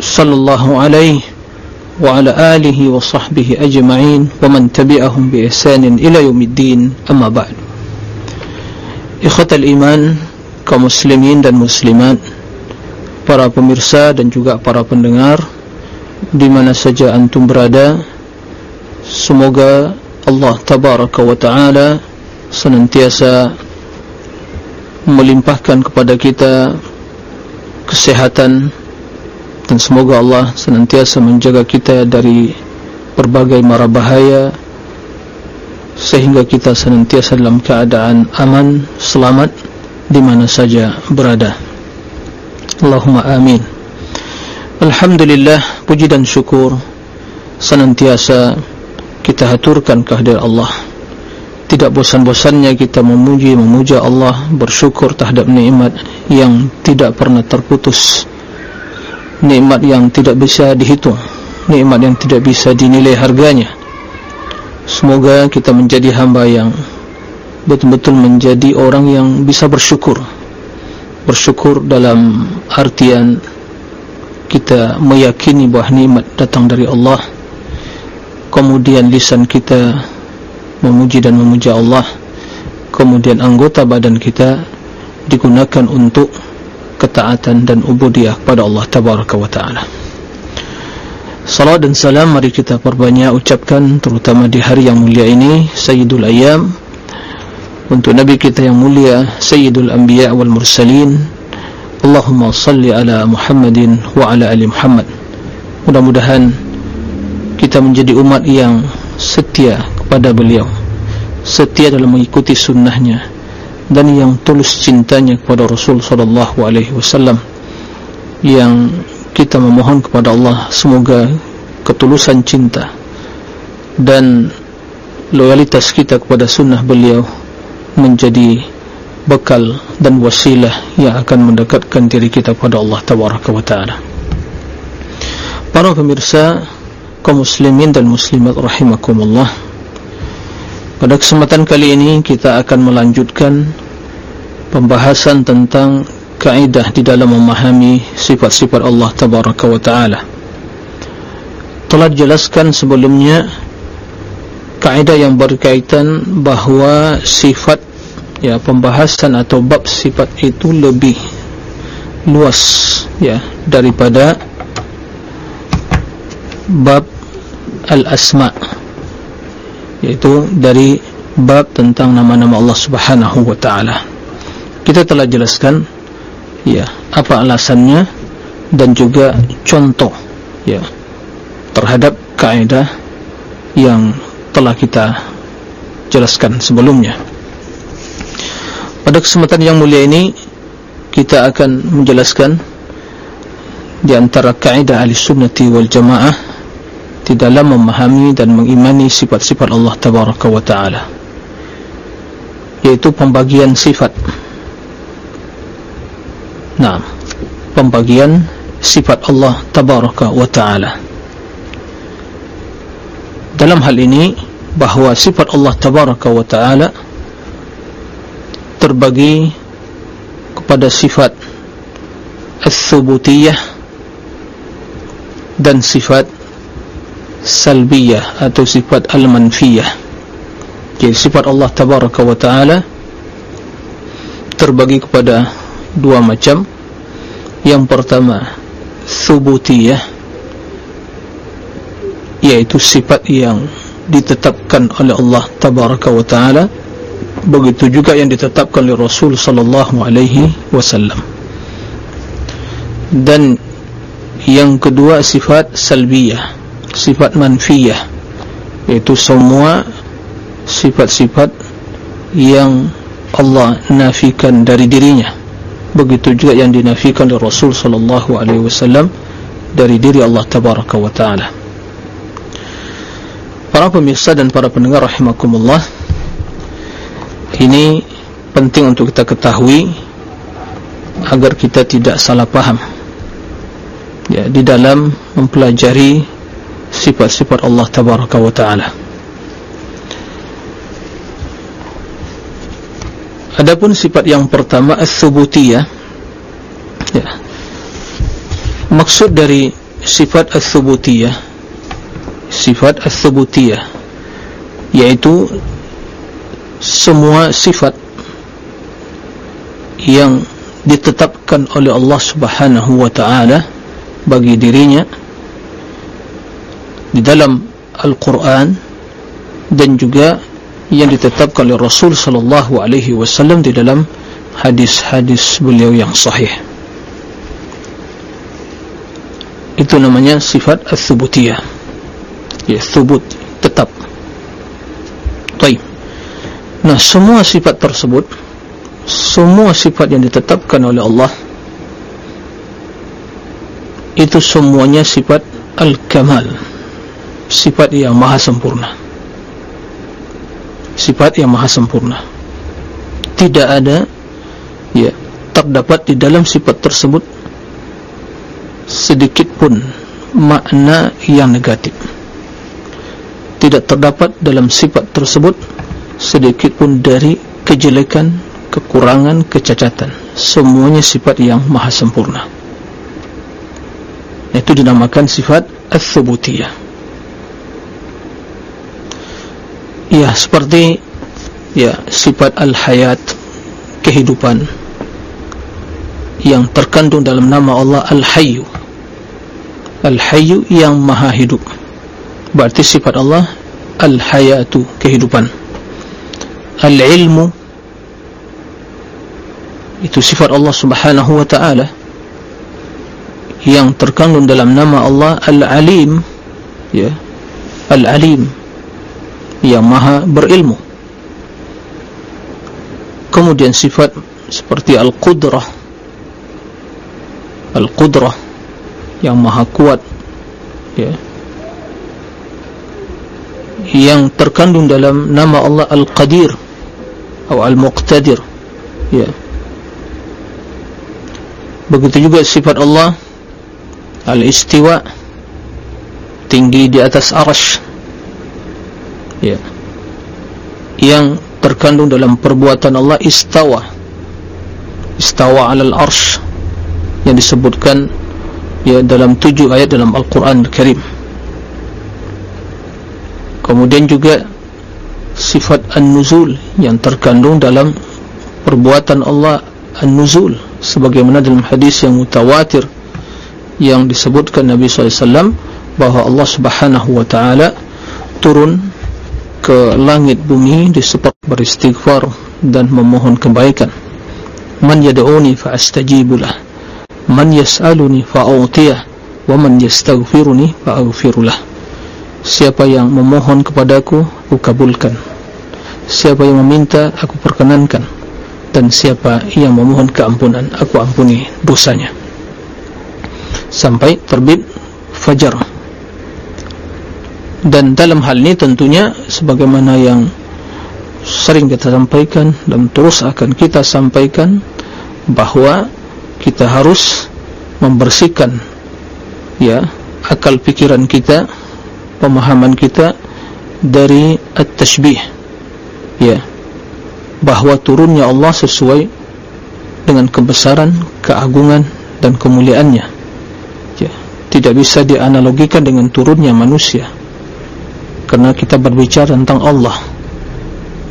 صلى الله عليه وعلى آله وصحبه أجمعين ومن تبعهم بإحسان إلى يوم الدين أما بعد إخوة الإيمان kaum muslimin dan muslimat para pemirsa dan juga para pendengar di mana saja antum berada semoga Allah tabaraka wa taala senantiasa melimpahkan kepada kita kesehatan dan semoga Allah senantiasa menjaga kita dari berbagai mara bahaya sehingga kita senantiasa dalam keadaan aman, selamat di mana saja berada. Allahumma amin. Alhamdulillah, puji dan syukur senantiasa kita haturkan kehadirat Allah. Tidak bosan-bosannya kita memuji, memuja Allah, bersyukur terhadap nikmat yang tidak pernah terputus. Nikmat yang tidak bisa dihitung, nikmat yang tidak bisa dinilai harganya. Semoga kita menjadi hamba yang betul-betul menjadi orang yang bisa bersyukur. Bersyukur dalam artian kita meyakini bahawa nikmat datang dari Allah. Kemudian lisan kita memuji dan memuja Allah. Kemudian anggota badan kita digunakan untuk ketaatan dan ubudiyah kepada Allah Tabaraka wa Ta'ala. Salam dan salam mari kita perbanyak ucapkan terutama di hari yang mulia ini Sayyidul Ayyam. Untuk Nabi kita yang mulia Sayyidul Anbiya wal Mursalin. Allahumma salli ala Muhammadin wa ala ali Muhammad. Mudah-mudahan kita menjadi umat yang setia kepada beliau. Setia dalam mengikuti sunnahnya dan yang tulus cintanya kepada Rasul sallallahu alaihi wasallam yang kita memohon kepada Allah semoga ketulusan cinta dan loyalitas kita kepada sunnah beliau menjadi bekal dan wasilah yang akan mendekatkan diri kita kepada Allah Tabaraka wa Ta'ala. Para pemirsa kaum muslimin dan muslimat rahimakumullah pada kesempatan kali ini kita akan melanjutkan pembahasan tentang kaidah di dalam memahami sifat-sifat Allah Tabaraka wa Ta'ala. Telah dijelaskan sebelumnya kaidah yang berkaitan bahawa sifat ya pembahasan atau bab sifat itu lebih luas ya daripada bab al-asma yaitu dari bab tentang nama-nama Allah Subhanahu wa taala. Kita telah jelaskan ya apa alasannya dan juga contoh ya terhadap kaidah yang telah kita jelaskan sebelumnya pada kesempatan yang mulia ini kita akan menjelaskan di antara kaidah ahli sunnati wal jamaah di dalam memahami dan mengimani sifat-sifat Allah tabaraka wa ta'ala yaitu pembagian sifat. Nah pembagian sifat Allah tabaraka wa ta'ala. Dalam hal ini bahawa sifat Allah tabaraka wa taala terbagi kepada sifat as-subutiyah dan sifat salbiyah atau sifat al-manfiyah. Jadi sifat Allah tabaraka wa taala terbagi kepada dua macam. Yang pertama subutiyah yaitu sifat yang ditetapkan oleh Allah tabaraka wa taala. Begitu juga yang ditetapkan oleh Rasul sallallahu alaihi wasallam. Dan yang kedua sifat salbiyah sifat manfiyah yaitu semua sifat-sifat yang Allah nafikan dari dirinya. Begitu juga yang dinafikan oleh Rasul sallallahu alaihi wasallam dari diri Allah tabaraka wa taala. Para pemirsa dan para pendengar rahimakumullah ini penting untuk kita ketahui agar kita tidak salah paham. Ya di dalam mempelajari sifat-sifat Allah tabaraka wa taala Adapun sifat yang pertama as-subutiyah ya. Maksud dari sifat as-subutiyah sifat as-subutiyah yaitu semua sifat yang ditetapkan oleh Allah Subhanahu wa taala bagi dirinya di dalam Al-Qur'an dan juga yang ditetapkan oleh Rasul sallallahu alaihi wasallam di dalam hadis-hadis beliau yang sahih. Itu namanya sifat ats-tsubutiyah. Ya, tsubut tetap. Baik. Nah, semua sifat tersebut semua sifat yang ditetapkan oleh Allah itu semuanya sifat al-kamal. Sifat yang maha sempurna. Sifat yang maha sempurna. Tidak ada ya terdapat di dalam sifat tersebut sedikit pun makna yang negatif. Tidak terdapat dalam sifat tersebut sedikit pun dari kejelekan kekurangan kecacatan. Semuanya sifat yang maha sempurna. Itu dinamakan sifat al-thubutiyah ya seperti ya sifat al-hayat kehidupan yang terkandung dalam nama Allah al-hayyu. Al-hayyu yang maha hidup. Berarti sifat Allah al-hayatu kehidupan. Al-ilmu itu sifat Allah subhanahu wa ta'ala yang terkandung dalam nama Allah al-alim ya al-alim yang maha berilmu. Kemudian sifat seperti al-qudrah. Al-qudrah yang maha kuat ya. Yang terkandung dalam nama Allah al-qadir atau al-muqtadir ya. Begitu juga sifat Allah al-istiwa tinggi di atas arash ya. Yang terkandung dalam perbuatan Allah istawa. Istawa alal arsh. Yang disebutkan ya dalam tujuh ayat dalam Al-Quran Al-Karim. Kemudian juga sifat an-nuzul yang terkandung dalam perbuatan Allah an-nuzul. Sebagaimana dalam hadis yang mutawatir yang disebutkan Nabi SAW bahawa Allah subhanahu wa ta'ala turun ke langit bumi disebab beristighfar dan memohon kebaikan. Man yad'uni fa astajibulah man yas'aluni fa wa man yastaghfiruni fa aghfirulah siapa yang memohon kepadaku aku kabulkan. Siapa yang meminta aku perkenankan. Dan siapa yang memohon keampunan aku ampuni dosanya. Sampai terbit fajar dan dalam hal ini tentunya sebagaimana yang sering kita sampaikan dan terus akan kita sampaikan bahawa kita harus membersihkan ya akal pikiran kita pemahaman kita dari at-tashbih ya bahawa turunnya Allah sesuai dengan kebesaran keagungan dan kemuliaannya. Ya tidak bisa dianalogikan dengan turunnya manusia karena kita berbicara tentang Allah.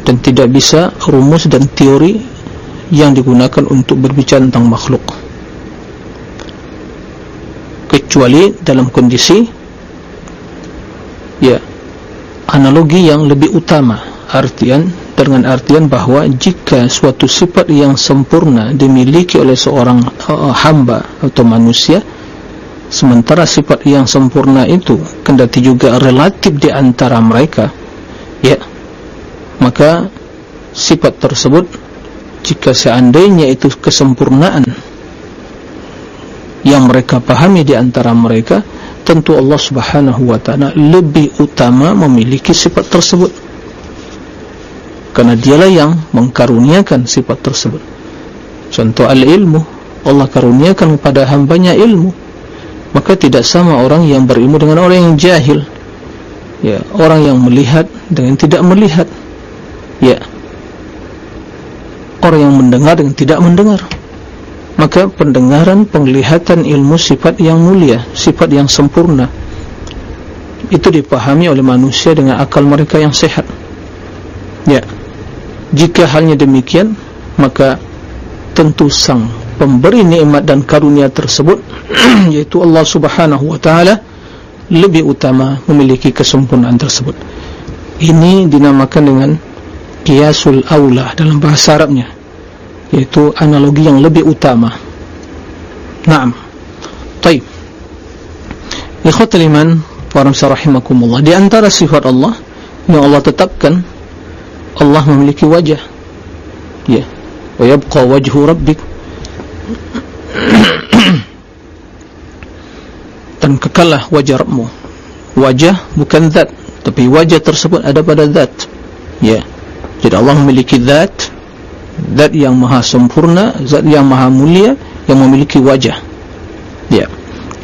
Dan tidak bisa rumus dan teori yang digunakan untuk berbicara tentang makhluk. Kecuali dalam kondisi ya analogi yang lebih utama. Artian dengan artian bahawa jika suatu sifat yang sempurna dimiliki oleh seorang uh, hamba atau manusia sementara sifat yang sempurna itu kendati juga relatif di antara mereka ya. Maka sifat tersebut jika seandainya itu kesempurnaan yang mereka pahami di antara mereka tentu Allah subhanahu wa ta'ala lebih utama memiliki sifat tersebut. Karena dialah yang mengkaruniakan sifat tersebut. Contoh al-ilmu. Allah karuniakan kepada hambanya ilmu maka tidak sama orang yang berilmu dengan orang yang jahil. Ya orang yang melihat dengan tidak melihat. Ya. Orang yang mendengar dengan tidak mendengar. Maka pendengaran, penglihatan ilmu sifat yang mulia, sifat yang sempurna. Itu dipahami oleh manusia dengan akal mereka yang sehat. Ya. Jika halnya demikian maka tentu sang pemberi nikmat dan karunia tersebut yaitu Allah subhanahu wa ta'ala lebih utama memiliki kesempurnaan tersebut. Ini dinamakan dengan kiasul awlah dalam bahasa Arabnya yaitu analogi yang lebih utama. Naam. Taib. Ikhwatul iman Para rahimakumullah Di antara sifat Allah Yang Allah tetapkan Allah memiliki wajah. Ya. Wa yabqa wajhu rabbik Dan kekalah wajah Rabbmu Wajah bukan zat Tapi wajah tersebut ada pada zat. Ya. Jadi Allah memiliki zat zat yang maha sempurna zat yang maha mulia yang memiliki wajah. Ya.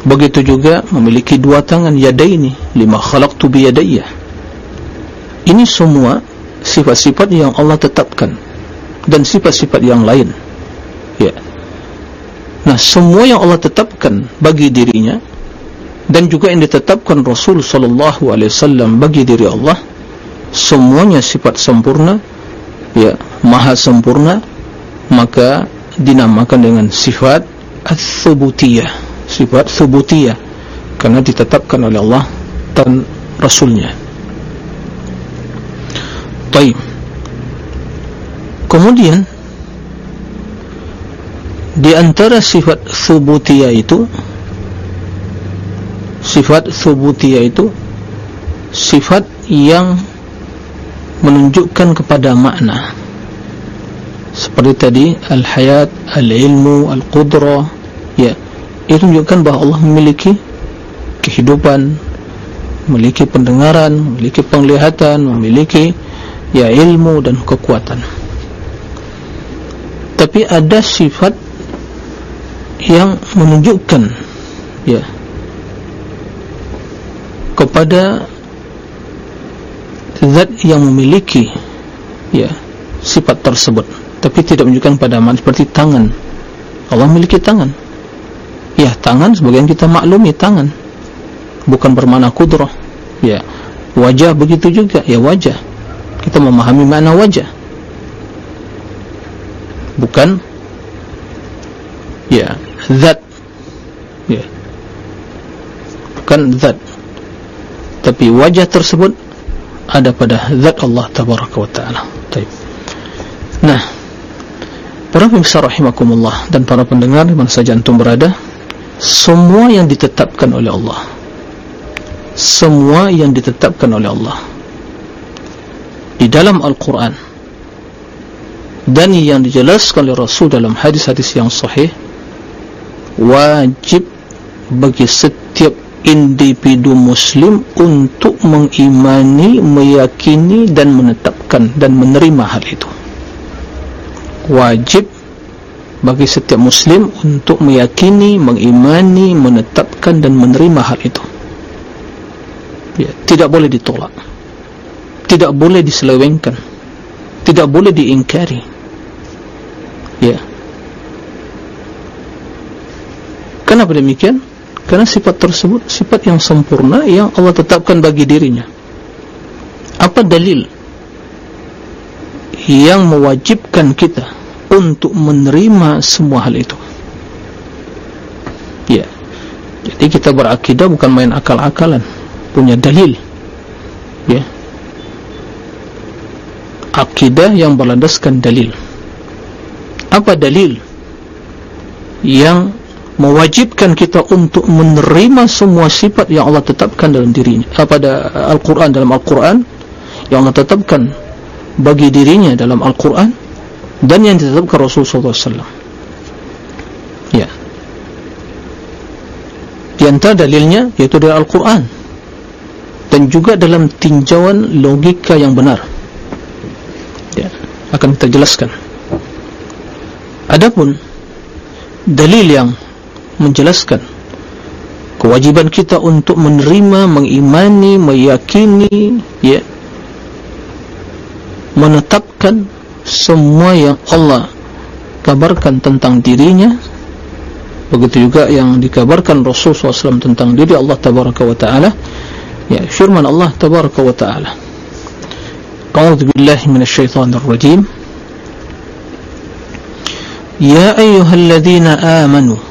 Begitu juga memiliki dua tangan yadaini lima khalaqtu bi yadayya ini semua sifat-sifat yang Allah tetapkan dan sifat-sifat yang lain. Ya nah semua yang Allah tetapkan bagi dirinya dan juga yang ditetapkan Rasul sallallahu alaihi wasallam bagi diri Allah semuanya sifat sempurna ya maha sempurna maka dinamakan dengan sifat ats-tsubutiyah sifat tsubutiyah karena ditetapkan oleh Allah dan rasulnya. Baik kemudian di antara sifat tsubutiyah itu sifat tsubutiyah itu sifat yang menunjukkan kepada makna. Seperti tadi al-hayat, al-ilmu, al-qudrah ya, itu menunjukkan bahawa Allah memiliki kehidupan memiliki pendengaran, memiliki penglihatan memiliki ya ilmu dan kekuatan. Tapi ada sifat yang menunjukkan ya kepada zat yang memiliki ya sifat tersebut. Tapi tidak menunjukkan pada mana seperti tangan. Allah memiliki tangan. Ya tangan sebagian kita maklumi tangan. Bukan bermana kudrah ya. Wajah begitu juga ya wajah. Kita memahami makna wajah. Bukan ya zat. Ya. Bukan zat. Tapi wajah tersebut ada pada zat Allah tabaraka wa taala. Nah, para pemirsa rahimakumullah dan para pendengar di mana saja antum berada, semua yang ditetapkan oleh Allah. Semua yang ditetapkan oleh Allah. Di dalam Al-Quran. Dan yang dijelaskan oleh Rasul dalam hadis-hadis yang sahih wajib bagi setiap individu muslim untuk mengimani, meyakini dan menetapkan dan menerima hal itu. Wajib bagi setiap muslim untuk meyakini, mengimani, menetapkan dan menerima hal itu. Ya, tidak boleh ditolak. Tidak boleh diselewengkan. Tidak boleh diingkari. Ya kenapa demikian? Karena sifat tersebut sifat yang sempurna yang Allah tetapkan bagi dirinya. Apa dalil yang mewajibkan kita untuk menerima semua hal itu? Ya. Jadi kita berakidah bukan main akal-akalan, punya dalil. Ya. Akidah yang berlandaskan dalil. Apa dalil yang mewajibkan kita untuk menerima semua sifat yang Allah tetapkan dalam dirinya pada Al-Quran dalam Al-Quran yang Allah tetapkan bagi dirinya dalam Al-Quran dan yang ditetapkan Rasulullah SAW ya. Di antara dalilnya yaitu dari Al-Quran dan juga dalam tinjauan logika yang benar. Ya, akan kita jelaskan. Adapun dalil yang menjelaskan kewajiban kita untuk menerima, mengimani, meyakini ya, menetapkan semua yang Allah kabarkan tentang dirinya. Begitu juga yang dikabarkan Rasul SAW tentang diri Allah Tabaraka wa Ta'ala ya firman Allah Tabaraka wa Ta'ala. A'udhu Billahi Minasyaitanir Rajim. Ya ayyuhalladzina amanu ya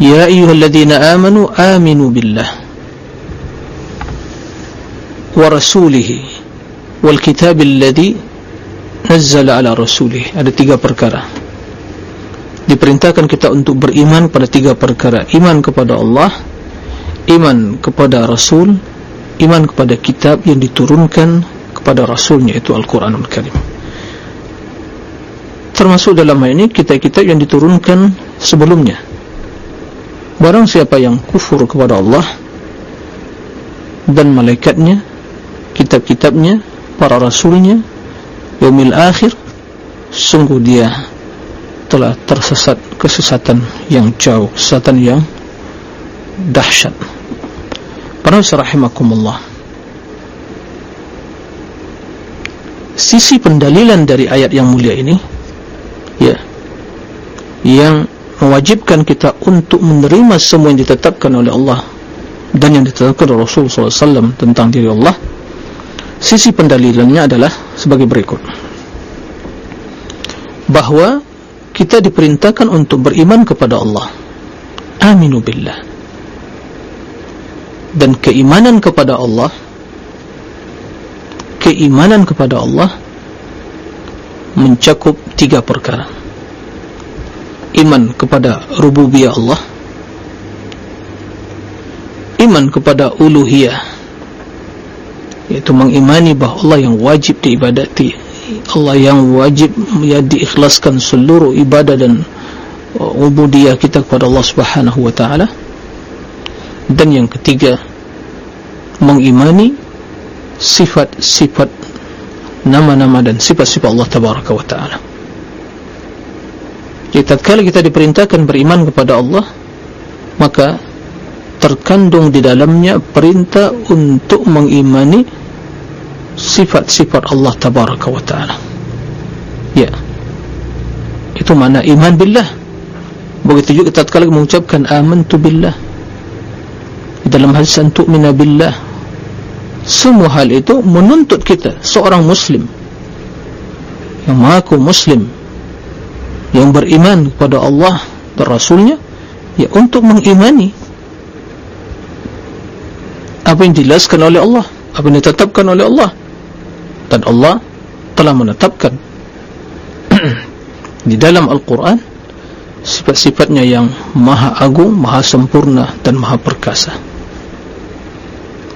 يا أيها الذين آمنوا آمنوا بالله ورسوله والكتاب الذي nazzala ala rasulih ada tiga perkara diperintahkan kita untuk beriman pada tiga perkara iman kepada Allah iman kepada Rasul iman kepada kitab yang diturunkan kepada Rasulnya itu Al-Quranul Karim termasuk dalam hal ini kitab-kitab yang diturunkan sebelumnya barang siapa yang kufur kepada Allah dan malaikatnya kitab-kitabnya para rasulnya yaumil akhir sungguh dia telah tersesat kesesatan yang jauh kesesatan yang dahsyat. Para rahimakumullah. Sisi pendalilan dari ayat yang mulia ini ya yang mewajibkan kita untuk menerima semua yang ditetapkan oleh Allah dan yang ditetapkan oleh Rasulullah SAW tentang diri Allah. Sisi pendalilannya adalah sebagai berikut. Bahawa kita diperintahkan untuk beriman kepada Allah. Aminu billah. Dan keimanan kepada Allah keimanan kepada Allah mencakup tiga perkara iman kepada rububiyah Allah iman kepada uluhiyah yaitu mengimani bahawa Allah yang wajib diibadati Allah yang wajib ya diikhlaskan seluruh ibadah dan uh, ubudiyah kita kepada Allah subhanahu wa ta'ala. Dan yang ketiga mengimani sifat-sifat nama-nama dan sifat-sifat Allah tabaraka wa ta'ala tatkala kita diperintahkan beriman kepada Allah maka terkandung di dalamnya perintah untuk mengimani sifat-sifat Allah tabaraka wa ta'ala. Ya. Itu mana iman billah. Begitu juga tatkala mengucapkan amantu billah. Dalam hadis antu'mina billah. Semua hal itu menuntut kita seorang muslim. Yang mengaku muslim yang beriman kepada Allah dan Rasulnya ya untuk mengimani apa yang dijelaskan oleh Allah apa yang ditetapkan oleh Allah. Dan Allah telah menetapkan di dalam Al-Quran sifat-sifatnya yang maha agung, maha sempurna dan maha perkasa.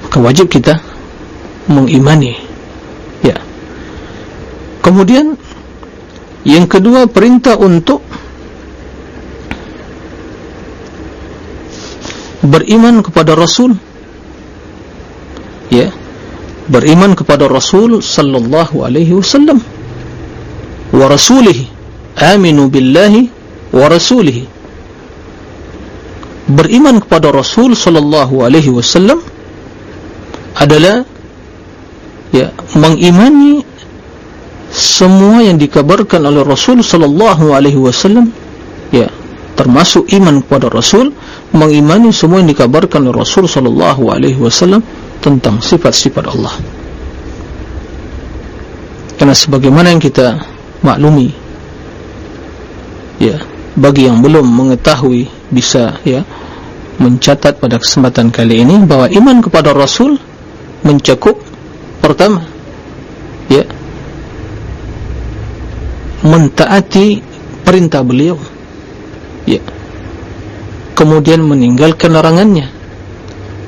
Maka wajib kita mengimani ya. Kemudian yang kedua perintah untuk beriman kepada Rasul. Ya. Beriman kepada Rasul sallallahu alaihi wasallam. Wa rasulihi. Aminu billahi wa rasulihi. Beriman kepada Rasul sallallahu alaihi wasallam adalah ya mengimani semua yang dikabarkan oleh Rasul sallallahu alaihi wasallam ya termasuk iman kepada Rasul mengimani semua yang dikabarkan oleh Rasul sallallahu alaihi wasallam tentang sifat-sifat Allah. Karena sebagaimana yang kita maklumi ya bagi yang belum mengetahui bisa ya mencatat pada kesempatan kali ini bahwa iman kepada Rasul mencakup pertama ya mentaati perintah beliau. Ya. Kemudian meninggalkan larangannya.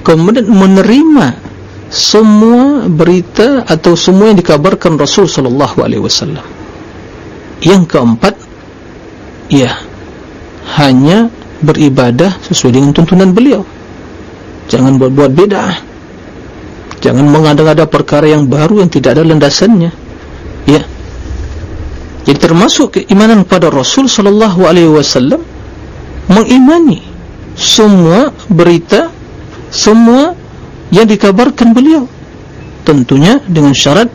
Kemudian menerima semua berita atau semua yang dikabarkan Rasul sallallahu alaihi wasallam. Yang keempat ya hanya beribadah sesuai dengan tuntunan beliau. Jangan buat-buat beda jangan mengada-ngada perkara yang baru yang tidak ada landasannya. Ya jadi termasuk keimanan pada Rasul sallallahu alaihi wasallam mengimani semua berita semua yang dikabarkan beliau. Tentunya dengan syarat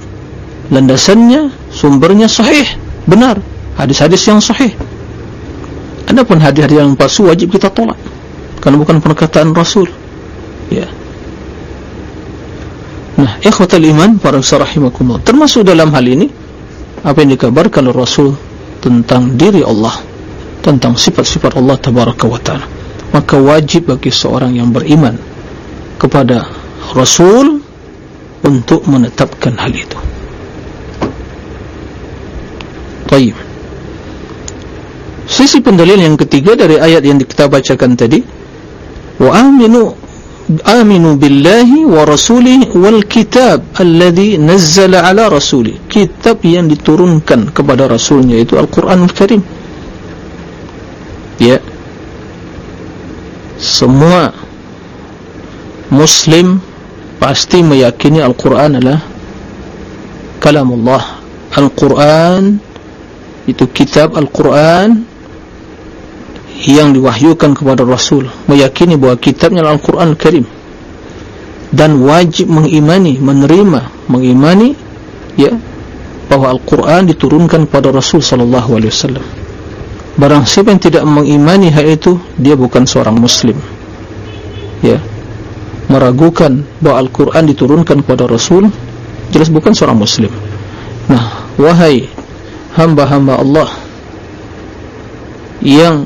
landasannya sumbernya sahih benar. Hadis-hadis yang sahih. Adapun hadis-hadis yang palsu wajib kita tolak. Karena bukan perkataan Rasul. Ya. Nah ikhwatal iman para sarahimakumullah termasuk dalam hal ini apa yang dikabarkan oleh Rasul tentang diri Allah tentang sifat-sifat Allah tabaraka wa ta'ala maka wajib bagi seorang yang beriman kepada Rasul untuk menetapkan hal itu Baik. Sisi pendalil yang ketiga dari ayat yang kita bacakan tadi wa aminu aminu billahi wa rasulih wal kitab alladhi nazzala ala rasulih kitab yang diturunkan kepada rasulnya itu Al-Quranul Karim ya. Semua muslim pasti meyakini Al-Quran adalah kalamullah. Al-Quran itu kitab Al-Quran yang diwahyukan kepada Rasul meyakini bahawa kitabnya Al-Quran Al-Karim. Dan wajib mengimani, menerima mengimani ya bahawa Al-Quran diturunkan kepada Rasul Wasallam. Barang siapa yang tidak mengimani hal itu dia bukan seorang muslim. Ya. Meragukan bahawa Al-Quran diturunkan kepada Rasul jelas bukan seorang muslim. Nah wahai hamba-hamba Allah yang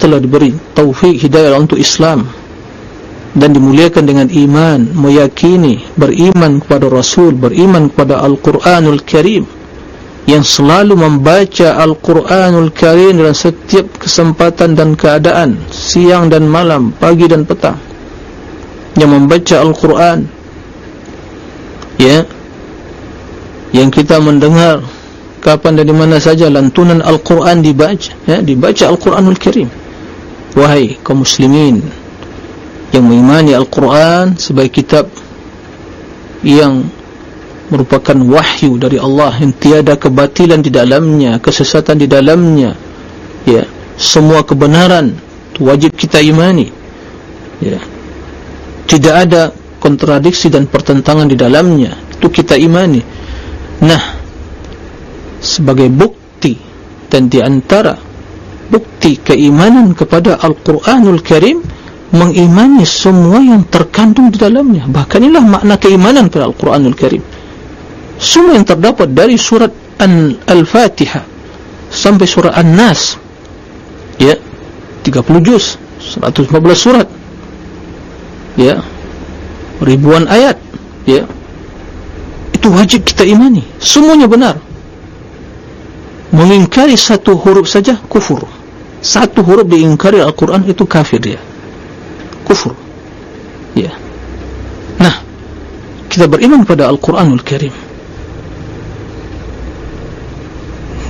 telah diberi taufik hidayah untuk Islam dan dimuliakan dengan iman meyakini beriman kepada Rasul beriman kepada Al-Quranul Karim yang selalu membaca Al-Quranul Karim dalam setiap kesempatan dan keadaan siang dan malam, pagi dan petang. Yang membaca Al-Quran ya yang kita mendengar kapan dan di mana saja lantunan Al-Quran dibaca ya, dibaca Al-Quranul Karim wahai kaum muslimin yang mengimani Al-Quran sebagai kitab yang merupakan wahyu dari Allah yang tiada kebatilan di dalamnya, kesesatan di dalamnya. Ya, semua kebenaran wajib kita imani. Ya. Tidak ada kontradiksi dan pertentangan di dalamnya. Itu kita imani. Nah, sebagai bukti dan di antara bukti keimanan kepada Al-Qur'anul Karim mengimani semua yang terkandung di dalamnya. Bahkan inilah makna keimanan kepada Al-Qur'anul Karim. Semua yang terdapat dari surat Al-Fatihah sampai surat An-Nas. Ya 30 juz 115 surat. Ya ribuan ayat. Ya itu wajib kita imani. Semuanya benar. Mengingkari satu huruf saja kufur satu huruf diingkari Al-Quran itu kafir dia. Kufur. Ya. Nah kita beriman pada Al-Quranul Karim.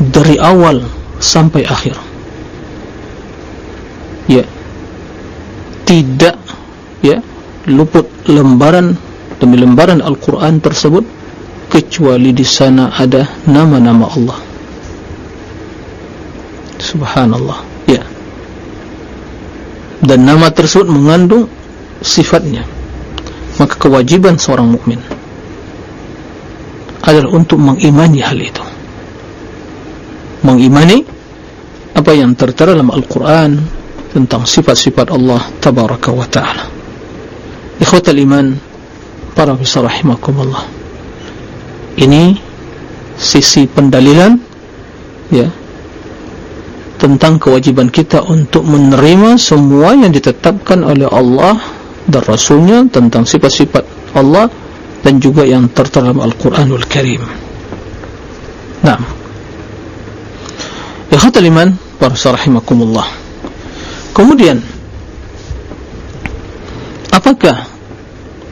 Dari awal sampai akhir. Ya. Tidak ya luput lembaran demi lembaran Al-Quran tersebut kecuali di sana ada nama-nama Allah. Subhanallah dan nama tersebut mengandung sifatnya. Maka kewajiban seorang mukmin adalah untuk mengimani hal itu. Mengimani apa yang tertera dalam Al-Quran tentang sifat-sifat Allah Tabaraka wa Ta'ala. Ikhwatal iman para bisa rahimakumullah. Ini sisi pendalilan ya tentang kewajiban kita untuk menerima semua yang ditetapkan oleh Allah dan Rasulnya tentang sifat-sifat Allah dan juga yang tertera dalam Al-Quranul Karim. Nah ya khatul iman para sarahimakumullah kemudian apakah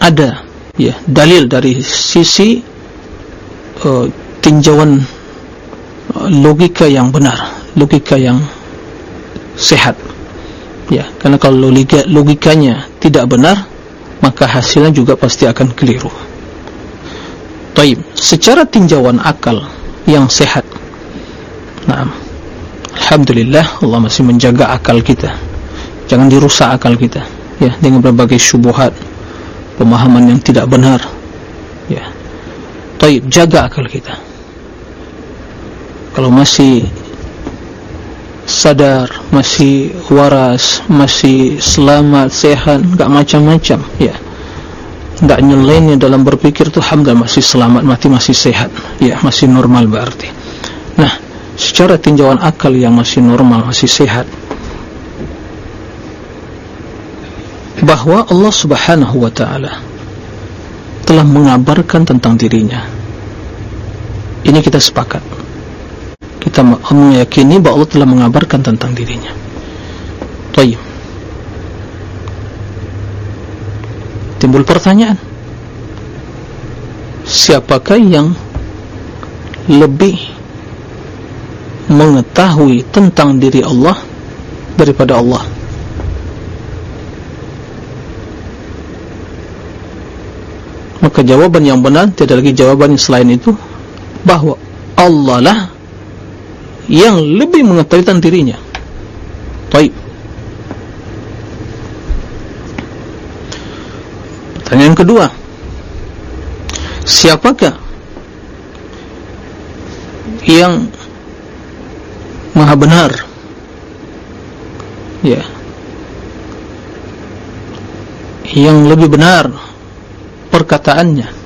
ada ya dalil dari sisi uh, tinjauan uh, logika yang benar logika yang sehat. Ya karena kalau logika logikanya tidak benar maka hasilnya juga pasti akan keliru. Taib. Secara tinjauan akal yang sehat. Nah Alhamdulillah Allah masih menjaga akal kita. Jangan dirusak akal kita. Ya dengan berbagai syubuhat pemahaman yang tidak benar. Ya. Taib. Jaga akal kita. Kalau masih sadar, masih waras, masih selamat, sehat, enggak macam-macam, ya. Enggak nyelainnya dalam berpikir itu alhamdulillah masih selamat, mati masih sehat, ya, masih normal berarti. Nah, secara tinjauan akal yang masih normal, masih sehat, bahwa Allah Subhanahu wa taala telah mengabarkan tentang dirinya. Ini kita sepakat kita meyakini bahawa Allah telah mengabarkan tentang dirinya. Baik. Timbul pertanyaan. Siapakah yang lebih mengetahui tentang diri Allah daripada Allah? Maka jawaban yang benar tidak lagi jawaban selain itu bahawa Allah lah yang lebih mengetahui tentang dirinya. Baik. Pertanyaan kedua. Siapakah yang maha benar? Ya. Yang lebih benar perkataannya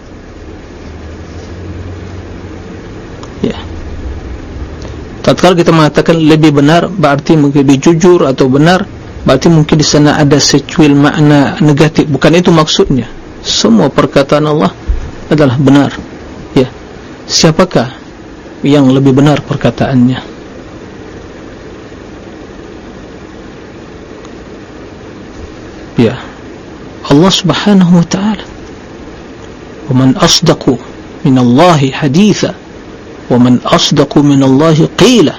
tatkala kita mengatakan lebih benar berarti mungkin lebih jujur atau benar berarti mungkin di sana ada secuil makna negatif. Bukan itu maksudnya. Semua perkataan Allah adalah benar. Ya. Siapakah yang lebih benar perkataannya? Ya. Allah subhanahu wa ta'ala. Wa man asdaqu minallahi haditha wa man asdaqu minallahi qila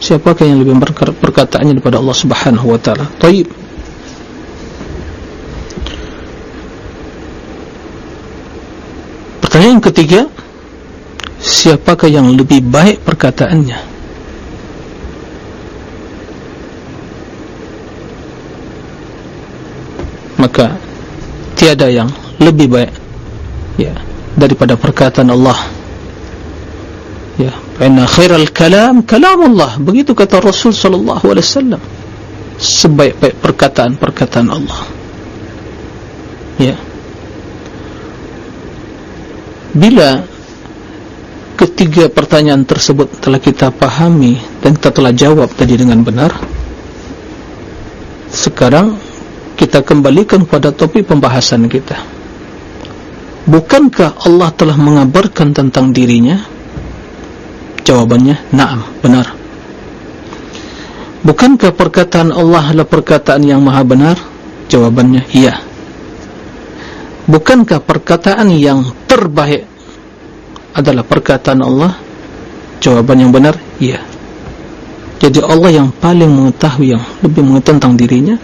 siapakah yang lebih perkataannya daripada Allah Subhanahu wa taala? Taib. Pertanyaan ketiga siapakah yang lebih baik perkataannya? Maka tiada yang lebih baik ya daripada perkataan Allah ya. Inna khairal kalam Allah begitu kata Rasul sallallahu alaihi wasallam. Sebaik-baik perkataan-perkataan Allah. Ya. Bila ketiga pertanyaan tersebut telah kita pahami dan kita telah jawab tadi dengan benar sekarang kita kembalikan pada topik pembahasan kita. Bukankah Allah telah mengabarkan tentang dirinya Jawabannya, na'am, benar. Bukankah perkataan Allah adalah perkataan yang maha benar? Jawabannya, iya. Bukankah perkataan yang terbaik adalah perkataan Allah? Jawaban yang benar, iya. Jadi Allah yang paling mengetahui, yang lebih mengetahui tentang dirinya,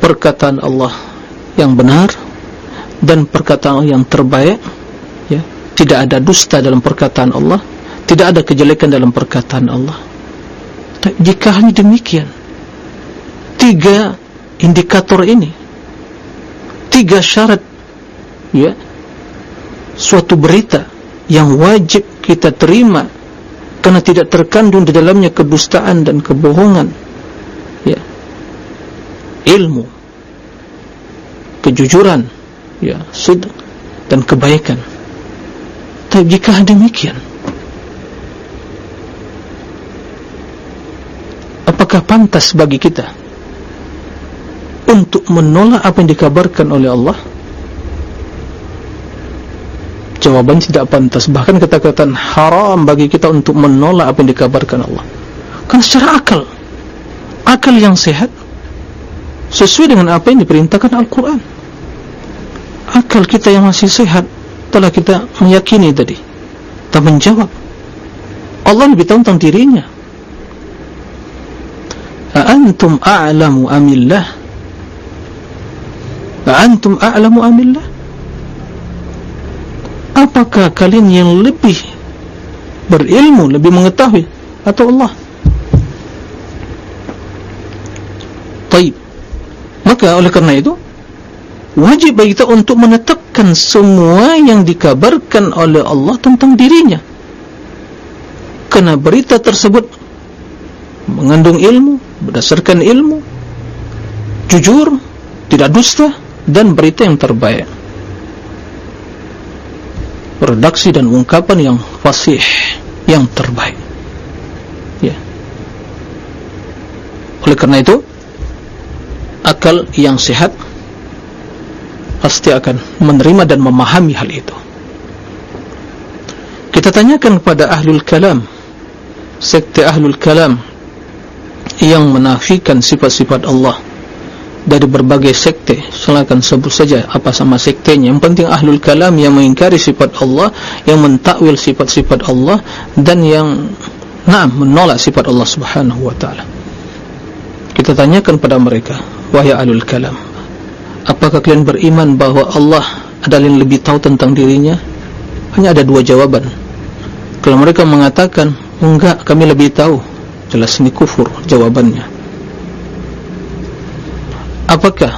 perkataan Allah yang benar, dan perkataan Allah yang terbaik, ya, tidak ada dusta dalam perkataan Allah, tidak ada kejelekan dalam perkataan Allah. Jika hanya demikian tiga indikator ini tiga syarat ya suatu berita yang wajib kita terima karena tidak terkandung di dalamnya kedustaan dan kebohongan ya ilmu kejujuran ya sud dan kebaikan. Tapi jika demikian apakah pantas bagi kita untuk menolak apa yang dikabarkan oleh Allah? Jawabannya tidak pantas. Bahkan kata-kata haram bagi kita untuk menolak apa yang dikabarkan Allah. Kan secara akal akal yang sehat sesuai dengan apa yang diperintahkan Al-Quran. Akal kita yang masih sehat telah kita meyakini tadi. Tak menjawab. Allah lebih tahu tentang dirinya Antum a'lamu amillah Antum a'lamu amillah Apakah kalian yang lebih berilmu, lebih mengetahui atau Allah? Baik. Maka oleh kerana itu wajib bagi kita untuk menetapkan semua yang dikabarkan oleh Allah tentang dirinya. Kerana berita tersebut mengandung ilmu, berdasarkan ilmu, jujur, tidak dusta dan berita yang terbaik. Redaksi dan ungkapan yang fasih, yang terbaik. Ya. Oleh kerana itu, akal yang sehat pasti akan menerima dan memahami hal itu kita tanyakan kepada ahlul kalam sekte ahlul kalam yang menafikan sifat-sifat Allah dari berbagai sekte. Silakan sebut saja apa sama sektenya. Yang penting ahlul kalam yang mengingkari sifat Allah yang mentakwil sifat-sifat Allah dan yang nah menolak sifat Allah subhanahu wa ta'ala. Kita tanyakan pada mereka wahai alul kalam apakah kalian beriman bahawa Allah adalah yang lebih tahu tentang dirinya? Hanya ada dua jawaban. Kalau mereka mengatakan enggak kami lebih tahu jelas ini kufur jawabannya. Apakah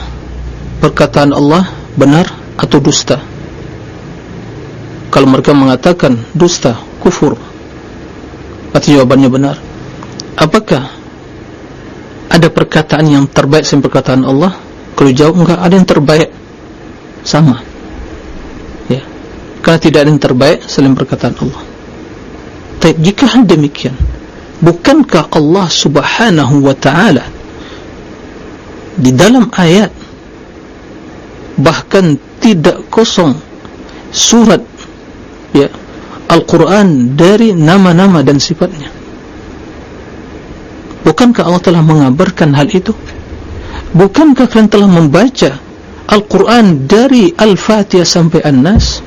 perkataan Allah benar atau dusta? Kalau mereka mengatakan dusta kufur atau jawabannya benar. Apakah ada perkataan yang terbaik selain perkataan Allah? Kalau jawab enggak ada yang terbaik. Sama. Ya. Karena tidak ada yang terbaik selain perkataan Allah. Tapi jika demikian bukankah Allah subhanahu wa ta'ala di dalam ayat bahkan tidak kosong surat ya Al-Quran dari nama-nama dan sifatnya Bukankah Allah telah mengabarkan hal itu? Bukankah kalian telah membaca Al-Quran dari Al-Fatihah sampai An-Nas?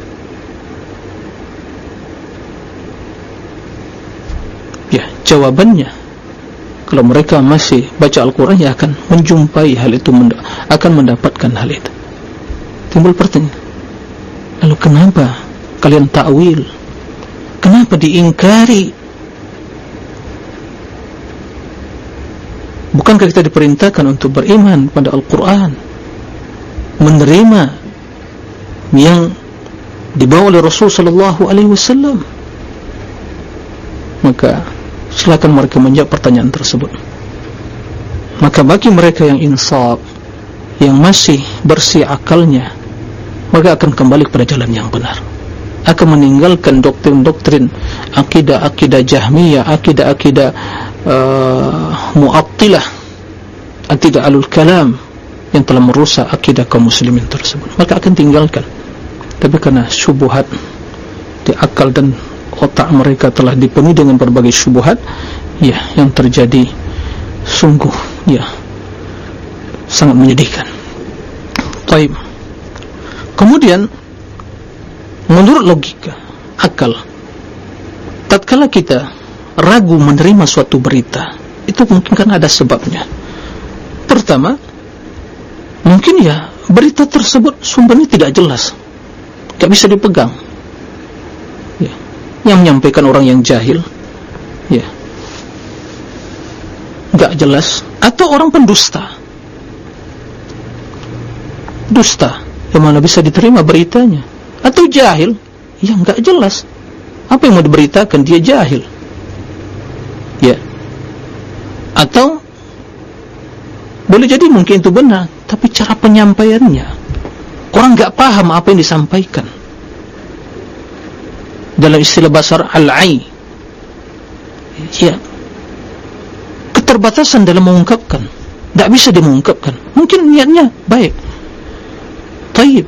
Ya, jawabannya. Kalau mereka masih baca Al-Quran ya akan menjumpai hal itu akan mendapatkan hal itu. Timbul pertanyaan lalu kenapa kalian takwil kenapa diingkari? Bukankah kita diperintahkan untuk beriman pada Al-Quran? Menerima Yang Dibawa oleh Rasul Sallallahu Alaihi Wasallam? Maka Silakan mereka menjawab pertanyaan tersebut. Maka bagi mereka yang insaf Yang masih bersih akalnya Maka akan kembali kepada jalan yang benar. Akan meninggalkan doktrin-doktrin Akidah-akidah jahmiyah Akidah-akidah uh, mu'attilah tidak alul kalam yang telah merusak akidah kaum muslimin tersebut. Mereka akan tinggalkan. Tapi karena syubuhat di akal dan otak mereka telah dipenuhi dengan berbagai syubuhat ya yang terjadi sungguh ya sangat menyedihkan. Baik. Kemudian menurut logika akal tatkala kita ragu menerima suatu berita itu mungkin kan ada sebabnya. Pertama mungkin ya berita tersebut sumbernya tidak jelas. Tidak bisa dipegang. Yang menyampaikan orang yang jahil. Ya. Tidak jelas. Atau orang pendusta. Dusta. Yang mana bisa diterima beritanya. Atau jahil. Yang tidak jelas. Apa yang mau diberitakan? Dia jahil. Ya. Atau boleh jadi mungkin itu benar tapi cara penyampaiannya. Orang enggak paham apa yang disampaikan dalam istilah basar al-ai ya. Keterbatasan dalam mengungkapkan. Tidak bisa dia mengungkapkan. Mungkin niatnya baik. Taib.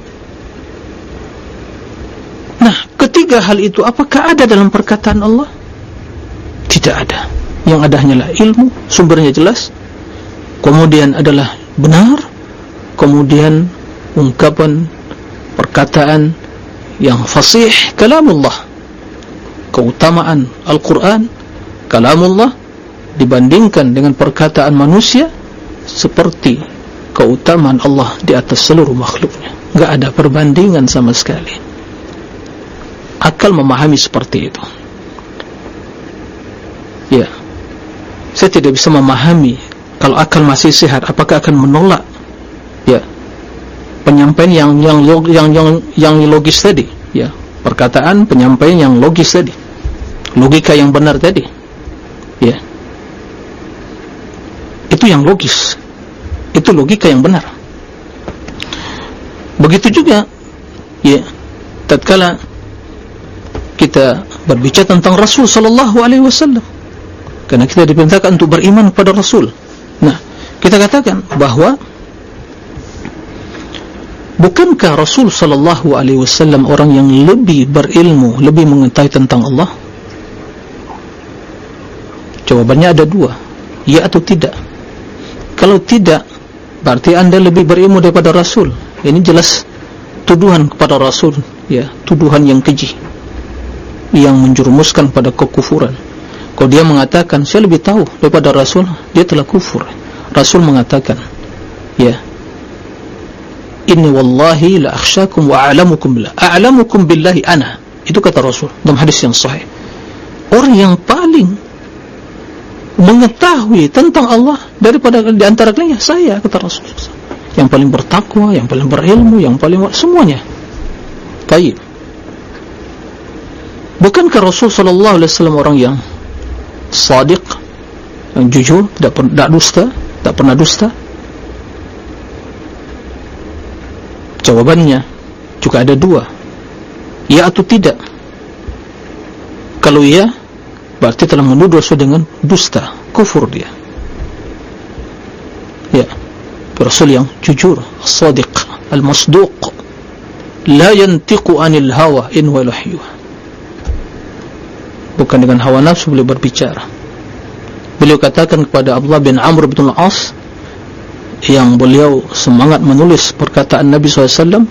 Nah ketiga hal itu apakah ada dalam perkataan Allah? Tidak ada. Yang ada hanyalah ilmu sumbernya jelas. Kemudian adalah benar. Kemudian ungkapan perkataan yang fasih kalamullah keutamaan Al-Quran kalamullah dibandingkan dengan perkataan manusia seperti keutamaan Allah di atas seluruh makhluknya. Tidak ada perbandingan sama sekali. Akal memahami seperti itu. Ya. Saya tidak bisa memahami kalau akal masih sehat apakah akan menolak? Ya. Penyampaian yang yang yang yang yang logis tadi. Ya. Perkataan penyampaian yang logis tadi logika yang benar tadi. Ya. Itu yang logis. Itu logika yang benar. Begitu juga ya tatkala kita berbicara tentang Rasul sallallahu alaihi wasallam karena kita diperintahkan untuk beriman kepada Rasul. Nah kita katakan bahwa Bukankah Rasul sallallahu alaihi wasallam orang yang lebih berilmu, lebih mengetahui tentang Allah? Jawabannya ada dua, ya atau tidak. Kalau tidak, berarti Anda lebih berilmu daripada Rasul. Ini jelas tuduhan kepada Rasul, ya, tuduhan yang keji. Yang menjerumuskan pada kekufuran. Kalau dia mengatakan saya lebih tahu daripada Rasul, dia telah kufur. Rasul mengatakan, ya, inni wallahi la akhshakum wa a'lamukum billah a'lamukum billahi ana itu kata Rasul dalam hadis yang sahih orang yang paling mengetahui tentang Allah daripada di antara kalian saya kata Rasul yang paling bertakwa yang paling berilmu yang paling semuanya. Baik bukankah Rasul sallallahu alaihi wasallam orang yang sadiq yang jujur tidak pernah dusta tak pernah dusta? Jawabannya juga ada dua. Ya atau tidak? Kalau ya Berarti telah menuduh sesuai dengan dusta Kufur dia. Ya. Rasul yang jujur Sadiq Al-Masduq. La yantiqu anil hawa in waluhyu Bukan dengan hawa nafsu boleh berbicara. Beliau katakan kepada Abdullah bin Amr bin Al-As yang beliau semangat menulis perkataan Nabi SAW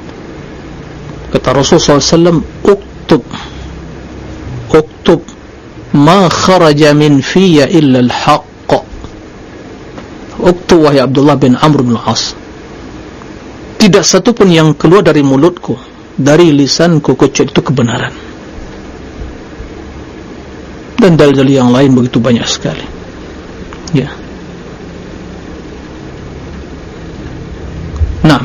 kata Rasul SAW uktub. Uktub ma kharaja min fiyya illa al-haqq uktub wahai Abdullah bin Amr bin As tidak satu pun yang keluar dari mulutku dari lisanku kecuali itu kebenaran. Dan dalil-dalil yang lain begitu banyak sekali. Ya. Nah,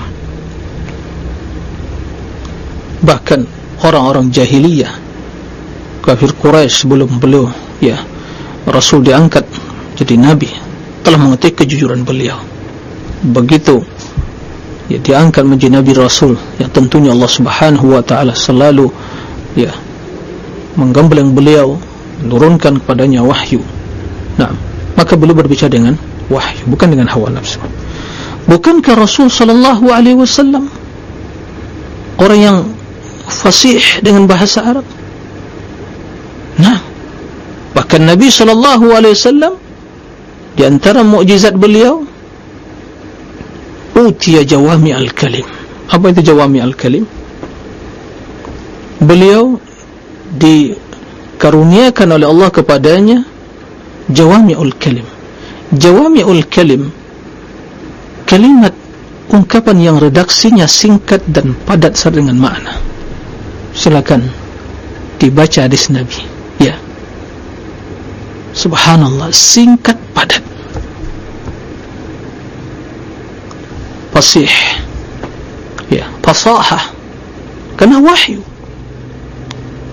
bahkan orang-orang jahiliyah, kafir Quraisy sebelum beliau, ya Rasul diangkat jadi Nabi, telah mengetik kejujuran beliau. Begitu, ya diangkat menjadi Nabi Rasul, yang tentunya Allah Subhanahu Wa Taala selalu, ya menggembleng beliau, menurunkan kepadanya wahyu. Nah, maka beliau berbicara dengan wahyu, bukan dengan hawa nafsu. Bukankah Rasul sallallahu alaihi wasallam orang yang fasih dengan bahasa Arab? Nah, bahkan Nabi sallallahu alaihi wasallam di antara mukjizat beliau utiya jawami al-kalim. Apa itu jawami al-kalim? Beliau dikaruniakan oleh Allah kepadanya jawami al-kalim. Jawami al-kalim kalimat ungkapan yang redaksinya singkat dan padat serta dengan makna silakan dibaca hadis Nabi subhanallah singkat padat. Fasih. Ya fasahah. Karena wahyu.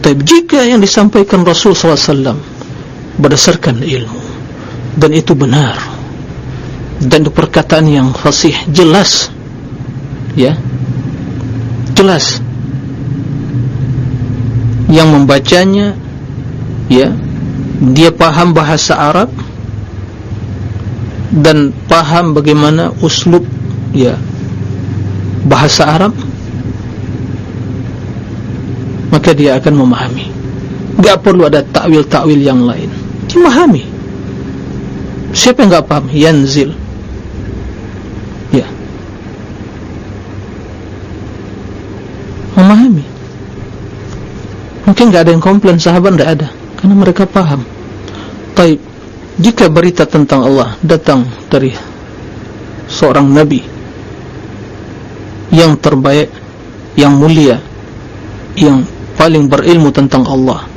Tapi jika yang disampaikan Rasul SAW berdasarkan ilmu dan itu benar dan perkataan yang fasih jelas ya jelas yang membacanya ya dia paham bahasa Arab dan paham bagaimana uslub ya bahasa Arab maka dia akan memahami. Tidak perlu ada takwil-takwil yang lain. Dia memahami. Siapa yang tidak paham yanzil. Ya. Memahami. Mungkin tidak ada yang komplain sahabat tidak ada karena mereka paham Taib. Jika berita tentang Allah datang dari seorang Nabi yang terbaik yang mulia yang paling berilmu tentang Allah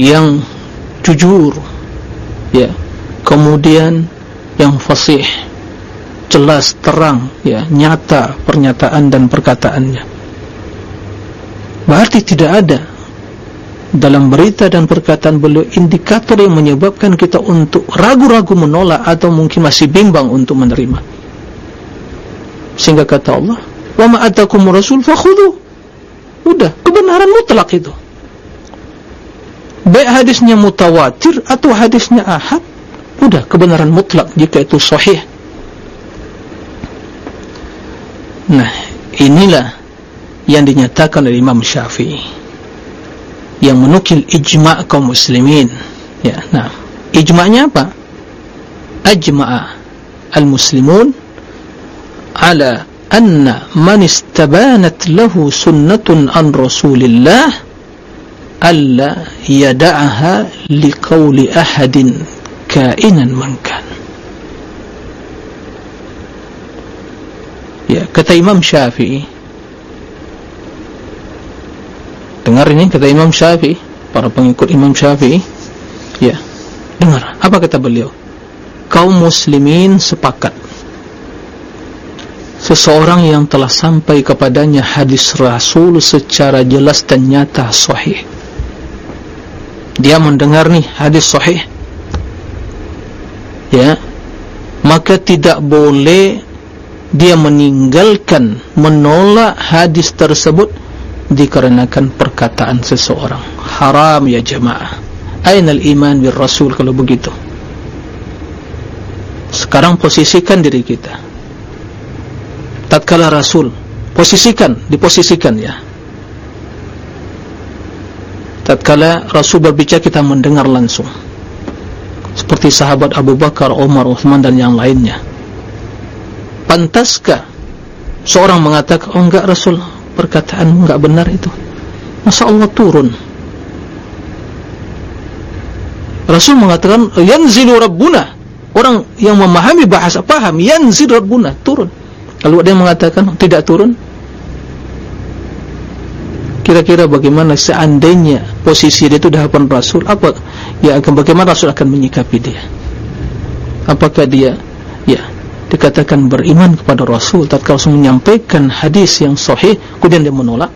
yang jujur ya kemudian yang fasih jelas terang ya nyata pernyataan dan perkataannya. Berarti tidak ada dalam berita dan perkataan beliau indikator yang menyebabkan kita untuk ragu-ragu menolak atau mungkin masih bimbang untuk menerima. Sehingga kata Allah wa ma'atakum rasul fakhudhu. Udah kebenaran mutlak itu. Baik hadisnya mutawatir atau hadisnya ahad udah kebenaran mutlak jika itu sahih. Nah inilah yang dinyatakan oleh Imam Syafi'i yang menukil ijma' kaum muslimin ya nah ijma'nya apa ajma'a al-muslimun ala anna man istabanat lahu sunnatun an rasulillah alla yada'aha liqawli ahadin kainan man kan ya kata Imam Syafi'i dengar ini kata Imam Syafi'i. Para pengikut Imam Syafi'i. Ya. Dengar apa kata beliau? Kaum muslimin sepakat. Seseorang yang telah sampai kepadanya hadis Rasul secara jelas dan nyata sahih. Dia mendengar nih hadis sahih. Ya. Maka tidak boleh dia meninggalkan menolak hadis tersebut dikarenakan perkataan seseorang. Haram ya jemaah ainal iman bir rasul kalau begitu? Sekarang posisikan diri kita. Tatkala rasul posisikan diposisikan ya. Tatkala rasul berbicara kita mendengar langsung. Seperti sahabat Abu Bakar, Umar, Uthman dan yang lainnya. Pantaskah seorang mengatakan oh enggak rasul perkataanmu enggak benar itu. Masa Allah turun. Rasul mengatakan yanzilu rabbuna. Orang yang memahami bahasa paham yanzil rabbuna turun. Lalu ada yang mengatakan tidak turun. Kira-kira bagaimana seandainya posisi dia itu di hadapan Rasul? Apa? Ya bagaimana Rasul akan menyikapi dia? Apakah dia dikatakan beriman kepada Rasul tatkala Rasul menyampaikan hadis yang sahih kemudian dia menolak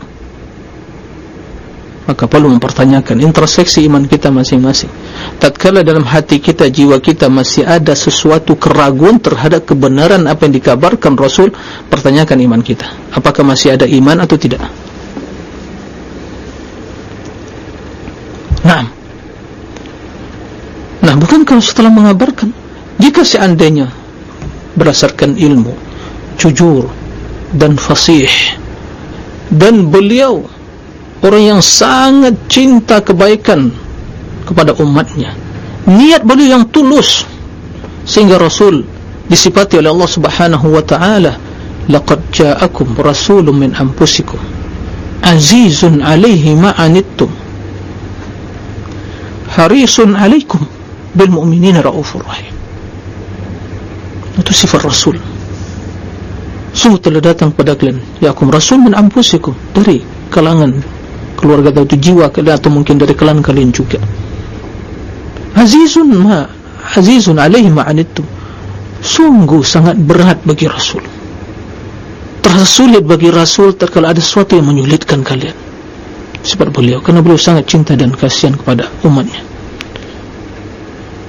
maka perlu mempertanyakan introspeksi iman kita masing-masing. Tatkala dalam hati kita jiwa kita masih ada sesuatu keraguan terhadap kebenaran apa yang dikabarkan Rasul pertanyakan iman kita. Apakah masih ada iman atau tidak? Nah nah bukankah setelah mengabarkan jika seandainya berdasarkan ilmu jujur dan fasih. Dan beliau orang yang sangat cinta kebaikan kepada umatnya. Niat beliau yang tulus sehingga Rasul disifati oleh Allah subhanahu wa ta'ala laqad ja'akum rasulun min anfusikum azizun alaihi ma'anittum harisun alaikum bil mu'minina ra'ufur rahim itu sifat Rasul. Sungguh telah datang pada kalian. Yakum Rasul min ampusikum dari kalangan keluarga atau jiwa kalian atau mungkin dari kalangan kalian juga. Azizun ma azizun alaihi ma'anittum sungguh sangat berat bagi Rasul. Terasa sulit bagi Rasul terkala ada sesuatu yang menyulitkan kalian. Sifat beliau kerana beliau sangat cinta dan kasihan kepada umatnya.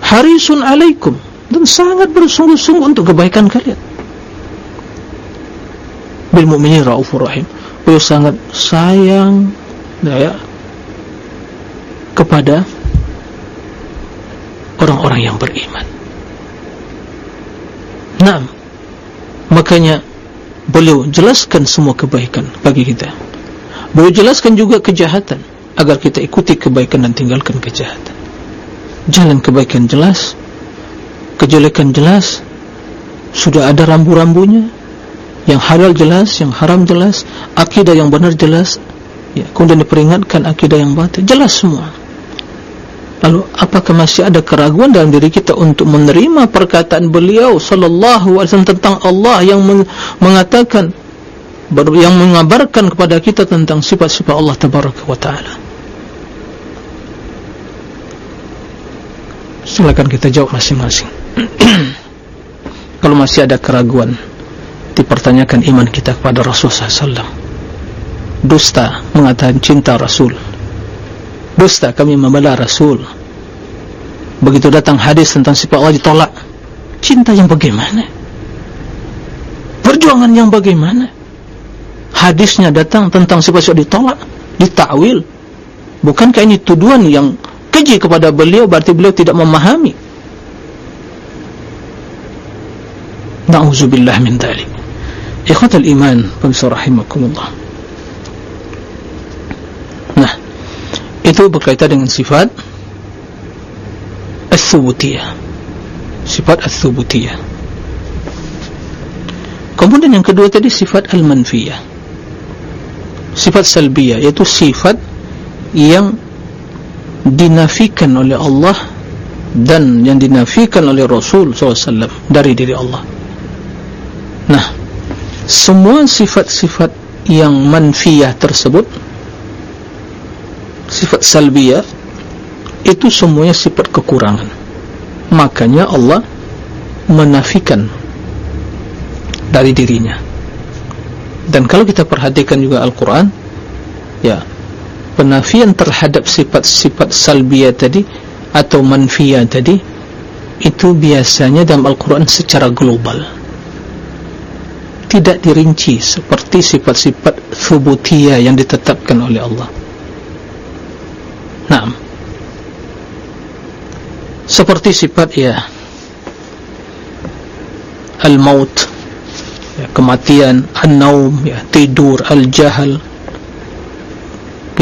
Harisun alaikum dan sangat bersungguh-sungguh untuk kebaikan kalian bil mu'minin raufur rahim beliau sangat sayang ya, kepada orang-orang yang beriman Nah, makanya beliau jelaskan semua kebaikan bagi kita. Beliau jelaskan juga kejahatan agar kita ikuti kebaikan dan tinggalkan kejahatan. Jalan kebaikan jelas, kejelekan jelas, sudah ada rambu-rambunya, yang halal jelas, yang haram jelas, akidah yang benar jelas, ya, kemudian diperingatkan akidah yang batil, jelas semua. Lalu apakah masih ada keraguan dalam diri kita untuk menerima perkataan beliau sallallahu alaihi wasallam tentang Allah yang mengatakan yang mengabarkan kepada kita tentang sifat-sifat Allah tabaraka wa taala. Silakan kita jawab masing-masing. Kalau masih ada keraguan dipertanyakan iman kita kepada Rasulullah sallallahu dusta mengatakan cinta Rasul. Dusta kami membela Rasul. Begitu datang hadis tentang sifat Allah ditolak cinta yang bagaimana? Perjuangan yang bagaimana? Hadisnya datang tentang sifat-sifat ditolak ditakwil. Bukankah ini tuduhan yang keji kepada beliau berarti beliau tidak memahami na'udzubillah min dalik ikhwatal iman nah itu berkaitan dengan sifat al-thubutiyah sifat al-thubutiyah kemudian yang kedua tadi sifat al-manfiyah. Sifat salbiyah yaitu sifat yang dinafikan oleh Allah dan yang dinafikan oleh Rasul SAW dari diri Allah nah. Semua sifat-sifat yang manfiyah tersebut sifat salbiyah itu semuanya sifat kekurangan. Makanya Allah menafikan dari dirinya. Dan kalau kita perhatikan juga Al-Quran ya penafian terhadap sifat-sifat salbiyah tadi atau manfiyah tadi itu biasanya dalam Al-Quran secara global tidak dirinci seperti sifat-sifat thubutiyah yang ditetapkan oleh Allah Naam. Seperti sifat ya al-maut ya, kematian, an-naum ya, tidur, al-jahal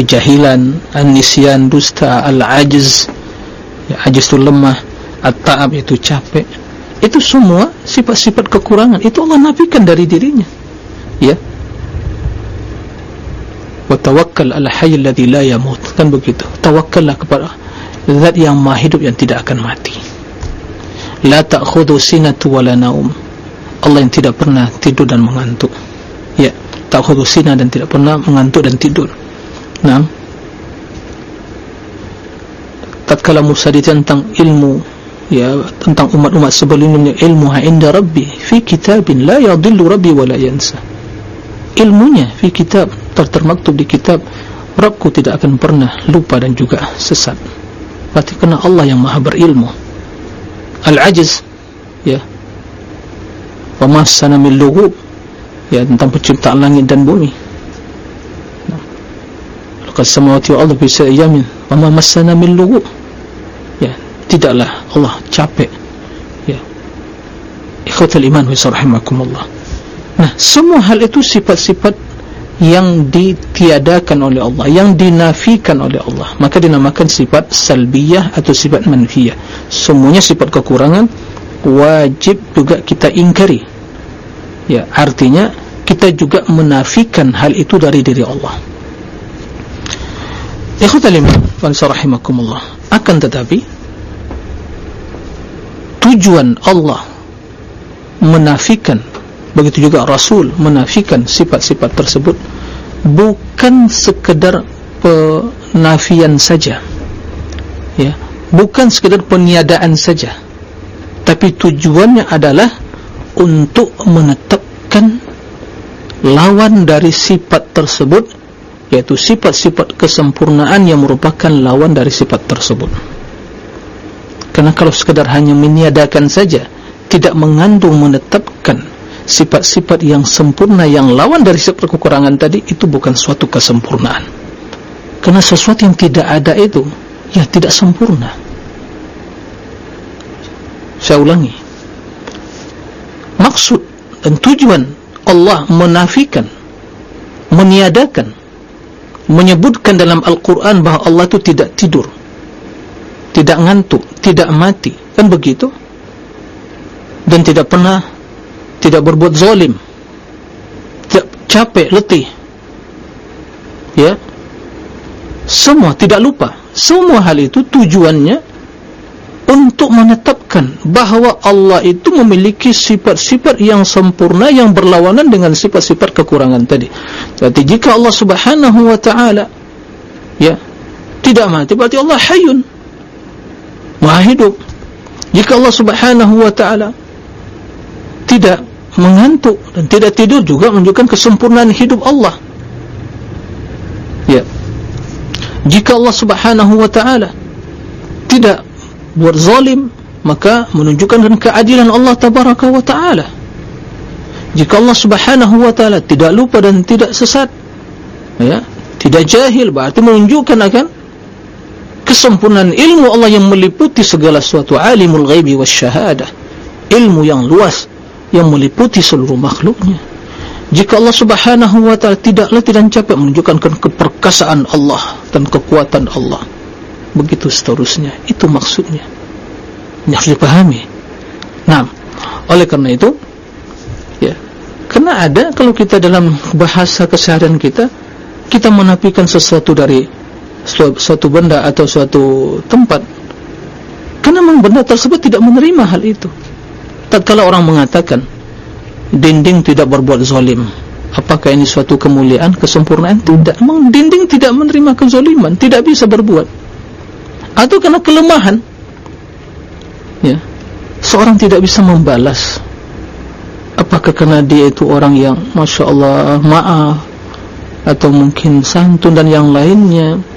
kejahilan, an-nisyan, dusta, al-ajiz ya, ajiz itu lemah at-ta'ab itu capek itu semua sifat-sifat kekurangan. Itu Allah nafikan dari dirinya. Ya. Wa tawakkal ala hayy alladhi la yamut. Kan begitu. Tawakkallah kepada zat yang maha hidup yang tidak akan mati. La ta'khudhu sinatu wala naum. Allah yang tidak pernah tidur dan mengantuk. Ya. Ta'khudhu sina dan tidak pernah mengantuk dan tidur. Nah tatkala Musa tentang ilmu ya tentang umat-umat sebelumnya ilmu inda rabbi. Fi kitabin la yadhillu rabbi wala yansa. Ilmunya fi kitab tertermaktub di kitab Rabbku tidak akan pernah lupa dan juga sesat. Berarti kerana Allah yang maha berilmu. Al-Ajiz ya. Wamassana min lugub ya tentang penciptaan langit dan bumi. Lakas samawati wa Allah bisa yamin Wamassana min lugub ya tidaklah Allah capek. Ya. Ikhwatal iman wa sarhimakumullah nah semua hal itu sifat-sifat yang ditiadakan oleh Allah yang dinafikan oleh Allah. Maka dinamakan sifat salbiyah atau sifat manfiyah. Semuanya sifat kekurangan wajib juga kita ingkari. Ya artinya kita juga menafikan hal itu dari diri Allah. Ikhwatal iman wa rahimakumullah. Akan tetapi tujuan Allah menafikan begitu juga Rasul menafikan sifat-sifat tersebut bukan sekedar penafian saja ya bukan sekedar peniadaan saja tapi tujuannya adalah untuk menetapkan lawan dari sifat tersebut yaitu sifat-sifat kesempurnaan yang merupakan lawan dari sifat tersebut karena kalau sekedar hanya meniadakan saja tidak mengandung menetapkan sifat-sifat yang sempurna yang lawan dari sifat kekurangan tadi itu bukan suatu kesempurnaan. Karena sesuatu yang tidak ada itu ya tidak sempurna. Saya ulangi. Maksud dan tujuan Allah menafikan meniadakan menyebutkan dalam Al-Quran bahawa Allah itu tidak tidur tidak ngantuk, tidak mati. Kan begitu? Dan tidak pernah tidak berbuat zalim capek, letih. Ya? Semua tidak lupa. Semua hal itu tujuannya untuk menetapkan bahawa Allah itu memiliki sifat-sifat yang sempurna yang berlawanan dengan sifat-sifat kekurangan tadi. Jadi jika Allah Subhanahu wa taala ya tidak mati berarti Allah hayyun. Maha hidup. Jika Allah Subhanahu wa taala tidak mengantuk dan tidak tidur juga menunjukkan kesempurnaan hidup Allah. Ya. Jika Allah Subhanahu wa taala tidak buat zalim maka menunjukkan keadilan Allah tabaraka wa taala jika Allah subhanahu wa taala tidak lupa dan tidak sesat ya tidak jahil berarti menunjukkan akan kesempurnaan ilmu Allah yang meliputi segala sesuatu. Alimul ghaibi wasyahadah ilmu yang luas yang meliputi seluruh makhluknya. Jika Allah subhanahu wa ta'ala tidaklah tidak capek menunjukkan keperkasaan Allah dan kekuatan Allah. Begitu seterusnya. Itu maksudnya. Ini harus dipahami. Nah oleh karena itu ya karena ada kalau kita dalam bahasa keseharian kita kita menafikan sesuatu dari suatu benda atau suatu tempat karena memang benda tersebut tidak menerima hal itu. Tak kalau orang mengatakan dinding tidak berbuat zalim apakah ini suatu kemuliaan kesempurnaan? Tidak. Memang dinding tidak menerima kezaliman tidak bisa berbuat. Atau karena kelemahan ya seorang tidak bisa membalas apakah karena dia itu orang yang Masya Allah maaf atau mungkin santun dan yang lainnya. ya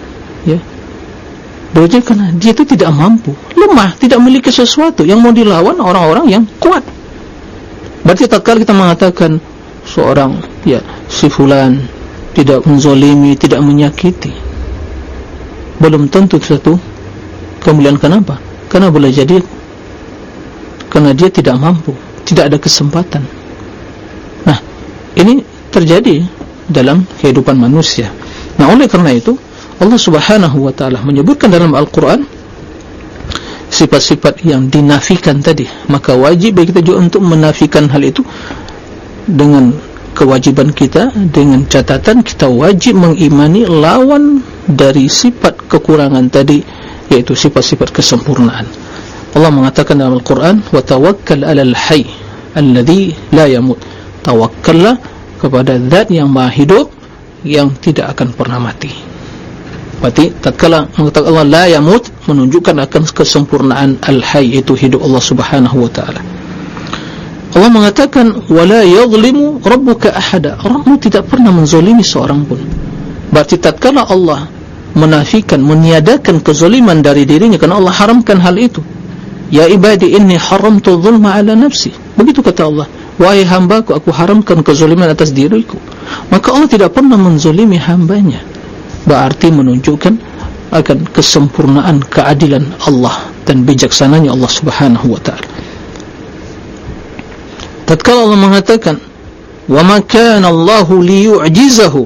berarti karena dia itu tidak mampu. Lemah, tidak memiliki sesuatu yang mau dilawan orang-orang yang kuat. Berarti tak kala kita mengatakan seorang ya si fulan tidak menzolimi, tidak menyakiti. Belum tentu satu kemuliaan kenapa? karena boleh jadi karena dia tidak mampu tidak ada kesempatan. Nah ini terjadi dalam kehidupan manusia. Nah oleh karena itu Allah Subhanahu wa taala menyebutkan dalam Al-Qur'an sifat-sifat yang dinafikan tadi, maka wajib bagi kita juga untuk menafikan hal itu dengan kewajiban kita dengan catatan kita wajib mengimani lawan dari sifat kekurangan tadi yaitu sifat-sifat kesempurnaan. Allah mengatakan dalam Al-Qur'an, "Wa tawakkal 'alal hayy alladhi la yamut." Tawakkallah kepada zat yang maha hidup yang tidak akan pernah mati mati tatkala mengatakan Allah la yamut menunjukkan akan kesempurnaan al-hayy itu hidup Allah Subhanahu wa taala. Allah mengatakan wala yadhlimu rabbuka ahada. Rabbmu tidak pernah menzalimi seorang pun. Berarti tatkala Allah menafikan meniadakan kezaliman dari dirinya kerana Allah haramkan hal itu. Ya ibadi inni haramtu dhulma ala nafsi. Begitu kata Allah wahai hamba aku, aku haramkan kezaliman atas diriku. Maka Allah tidak pernah menzalimi hambanya. nya Berarti menunjukkan akan kesempurnaan keadilan Allah dan bijaksananya Allah subhanahu wa ta'ala. Tatkala Allah mengatakan Wa ma kana Allahu liyu'jizahu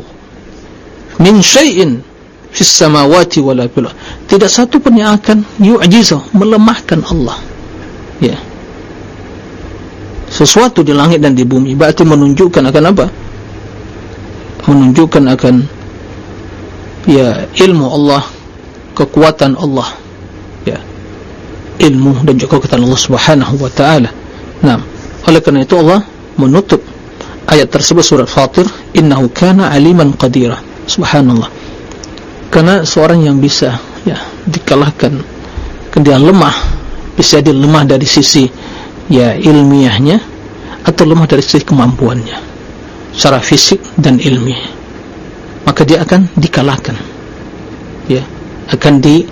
min syai'in fis samawati wala fil tidak satu pun yang akan yu'jizah melemahkan Allah. Ya. Sesuatu di langit dan di bumi berarti menunjukkan akan apa? Menunjukkan akan ya ilmu Allah kekuatan Allah. Ya ilmu dan juga kekuatan Allah subhanahu wa ta'ala. Nah oleh kerana itu Allah menutup ayat tersebut surat fatir innahu kana aliman qadira. Subhanallah. Karena seorang yang bisa ya dikalahkan dia lemah bisa jadi lemah dari sisi ya ilmiahnya atau lemah dari sisi kemampuannya. Secara fisik dan ilmi maka dia akan dikalahkan. Ya akan di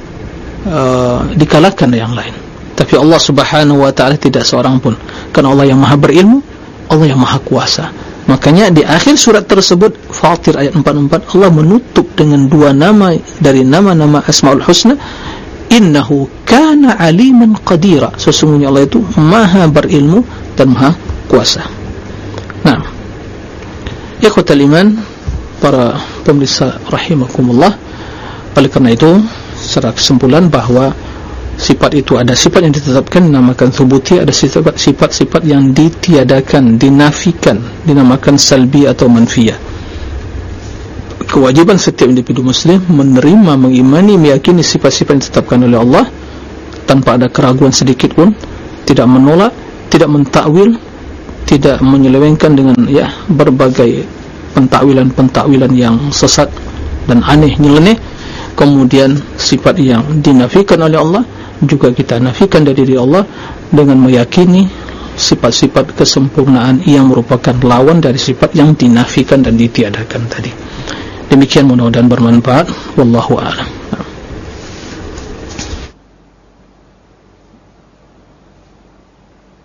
uh, dikalahkan yang lain. Tapi Allah subhanahu wa ta'ala tidak seorang pun. Karena Allah yang maha berilmu Allah yang maha kuasa. Makanya di akhir surat tersebut Fatir ayat 44 Allah menutup dengan dua nama dari nama-nama Asmaul Husna. Innahu kana aliman qadira. Sesungguhnya Allah itu maha berilmu dan maha kuasa. Nah kota liman para pemirsa rahimakumullah. Oleh karena itu secara kesimpulan bahawa sifat itu ada sifat yang ditetapkan dinamakan thubuti ada sifat-sifat yang ditiadakan dinafikan dinamakan salbi atau manfiyah. Kewajiban setiap individu muslim menerima mengimani meyakini sifat-sifat yang ditetapkan oleh Allah tanpa ada keraguan sedikit pun tidak menolak tidak mentakwil tidak menyelewengkan dengan ya berbagai pentakwilan-pentakwilan yang sesat dan aneh nyeleneh. Kemudian sifat yang dinafikan oleh Allah juga kita nafikan dari diri Allah dengan meyakini sifat-sifat kesempurnaan yang merupakan lawan dari sifat yang dinafikan dan ditiadakan tadi. Demikian mudah-mudahan bermanfaat. Wallahu a'lam.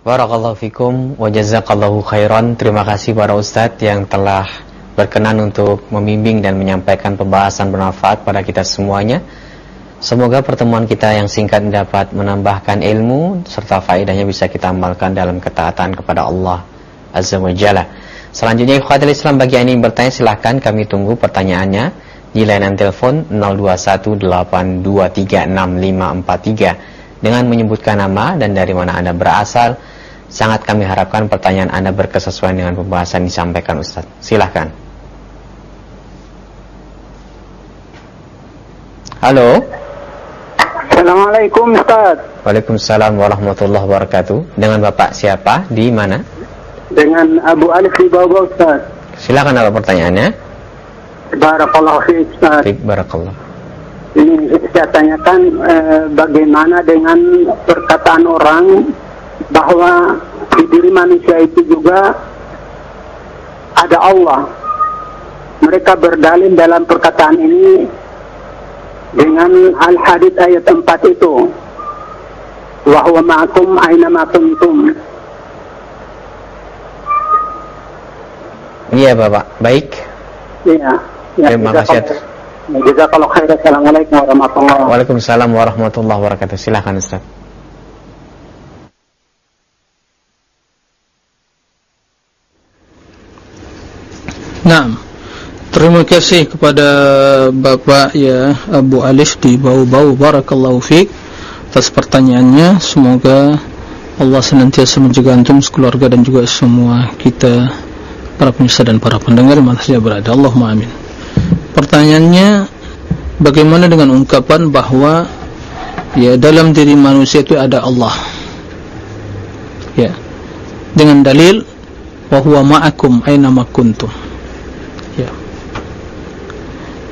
Barakallahu fikum wa jazakallahu khairan. Terima kasih para ustadz yang telah berkenan untuk membimbing dan menyampaikan pembahasan bermanfaat pada kita semuanya Semoga pertemuan kita yang singkat dapat menambahkan ilmu serta faedahnya bisa kita amalkan dalam ketaatan kepada Allah Azza wa Jalla. Selanjutnya ikhwatul Islam bagi yang ingin bertanya silahkan kami tunggu pertanyaannya di layanan telepon 0218236543 dengan menyebutkan nama dan dari mana Anda berasal. Sangat kami harapkan pertanyaan Anda berkesesuaian dengan pembahasan disampaikan Ustaz. Silahkan. Halo. Assalamualaikum Ustaz Waalaikumsalam warahmatullahi wabarakatuh Dengan Bapak siapa? Di mana? Dengan Abu Alif di bawah Ustaz Silakan apa pertanyaannya? Barakallahu fi Ustaz Baik, Barakallah Ini saya tanyakan eh, Bagaimana dengan perkataan orang Bahwa di diri manusia itu juga Ada Allah Mereka berdalil dalam perkataan ini dengan al-hadith ayat 4 itu wa huwa ma'akum aina ma kuntum Iya Bapak, baik. Iya. Ya, Terima kasih atas. Jazakallahu khairan. Assalamualaikum warahmatullahi wabarakatuh. Waalaikumsalam warahmatullahi wabarakatuh. Silakan Ustaz. Naam. Terima kasih kepada Bapak ya Abu Alif di Bau-Bau. Barakallahu Fik atas pertanyaannya. Semoga Allah senantiasa menjaga antum sekeluarga dan juga semua kita para pemirsa dan para pendengar mana saja berada. Allahumma amin. Pertanyaannya bagaimana dengan ungkapan bahwa ya dalam diri manusia itu ada Allah? Ya. Dengan dalil wa huwa ma'akum aina ma kuntum. ya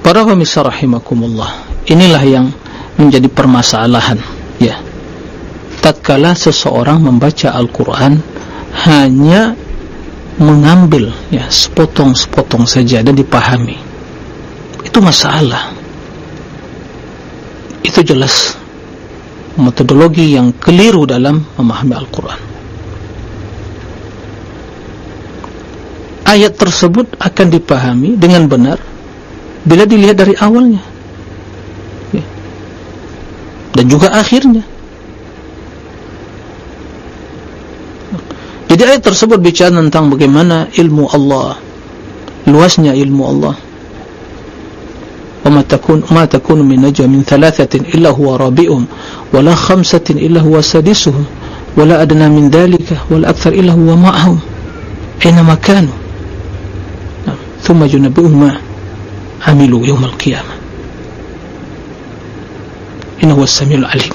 Para pemirsa rahimakumullah Inilah yang menjadi permasalahan Ya. Tatkala seseorang membaca Al-Quran Hanya Mengambil ya Sepotong-sepotong saja dan dipahami. Itu masalah. Itu jelas Metodologi yang keliru dalam Memahami Al-Quran. Ayat tersebut akan dipahami dengan benar bila dilihat dari awalnya ya. dan juga akhirnya jadi ayat tersebut bicara tentang bagaimana ilmu Allah luasnya ilmu Allah وما تكون ما تكون من نجوى من ثلاثة إلا هو رابئهم ولا خمسة إلا هو سادسهم ولا أدنى من ذلك ولا أكثر إلا هو معهم أينما كانوا ثم ينبئهم amilu yawmal qiyamah. Innahu as-sami'ul alim.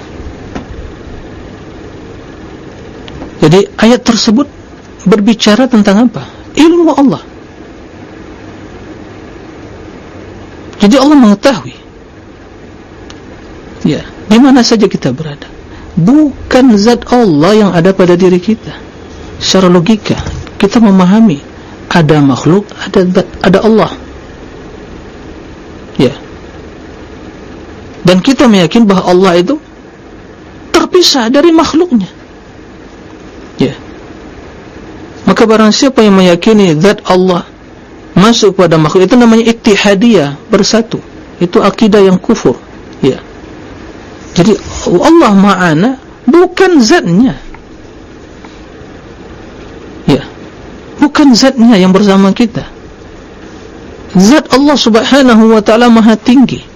Jadi ayat tersebut berbicara tentang apa? Ilmu Allah. Jadi Allah mengetahui. Ya di mana saja kita berada. Bukan zat Allah yang ada pada diri kita. Secara logika kita memahami ada makhluk ada ada Allah ya dan kita meyakini bahawa Allah itu terpisah dari makhluknya. Ya. Maka barang siapa yang meyakini zat Allah masuk pada makhluk itu namanya ittihadiyah bersatu. Itu akidah yang kufur. Ya. Jadi Allah ma'ana bukan zatnya. Ya. Bukan zatnya yang bersama kita. Zat Allah subhanahu wa ta'ala maha tinggi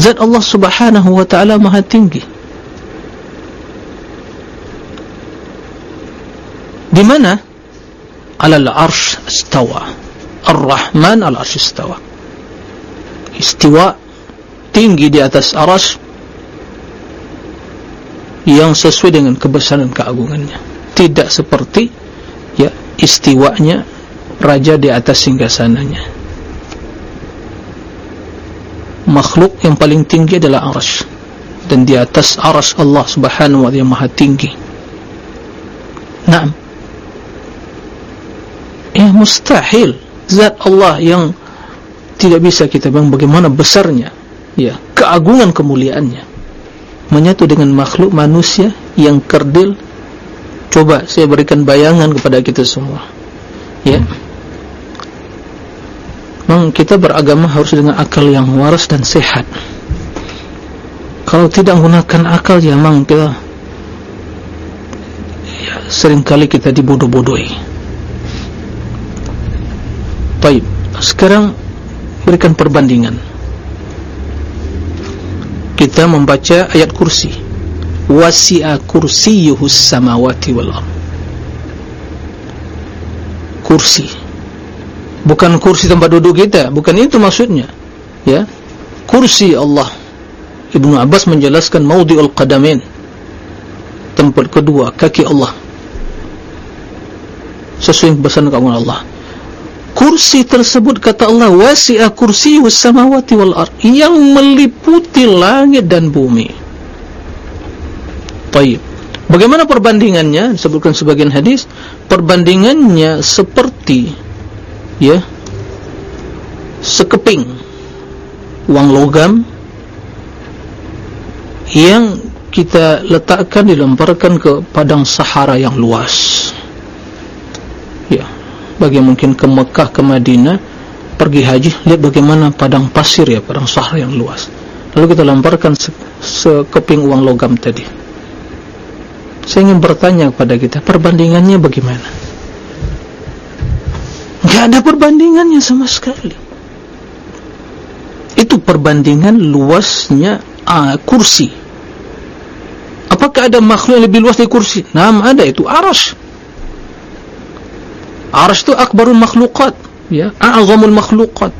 zat Allah subhanahu wa ta'ala maha tinggi. Di mana? Alal arsh istawa. Ar-rahman al arsh istawa. Istiwa tinggi di atas arsh yang sesuai dengan kebesaran keagungannya. Tidak seperti ya istiwanya raja di atas singgasananya makhluk yang paling tinggi adalah arash dan di atas arash Allah subhanahu wa ta'ala maha tinggi. Naam. Ya mustahil zat Allah yang tidak bisa kita bilang bagaimana besarnya ya keagungan kemuliaannya menyatu dengan makhluk manusia yang kerdil. Coba saya berikan bayangan kepada kita semua ya memang kita beragama harus dengan akal yang waras dan sehat kalau tidak menggunakan akal ya memang kita ya, seringkali kita dibodoh-bodohi. Baik sekarang berikan perbandingan. Kita membaca ayat kursi. Wasi'a kursiyuhus samawati wal kursi bukan kursi tempat duduk kita. Bukan itu maksudnya. Ya. Kursi Allah. Ibnu Abbas menjelaskan maudhi'ul qadamin. Tempat kedua kaki Allah. Sesuai pesan kepada Allah. Kursi tersebut kata Allah wasi'a kursiyyus samawati wal ard. Yang meliputi langit dan bumi. Baik bagaimana perbandingannya? Disebutkan sebagian hadis. Perbandingannya seperti ya. Sekeping uang logam yang kita letakkan dilemparkan ke padang sahara yang luas. Ya. Bagi mungkin ke Mekah ke Madinah pergi haji lihat bagaimana padang pasir ya padang sahara yang luas. Lalu kita lemparkan sekeping uang logam tadi. Saya ingin bertanya kepada kita perbandingannya bagaimana tidak ada perbandingannya sama sekali. Itu perbandingan luasnya uh, kursi. Apakah ada makhluk yang lebih luas dari kursi? nama ada. Itu arash arash itu akbarul makhlukat ya, a'zamul makhlukat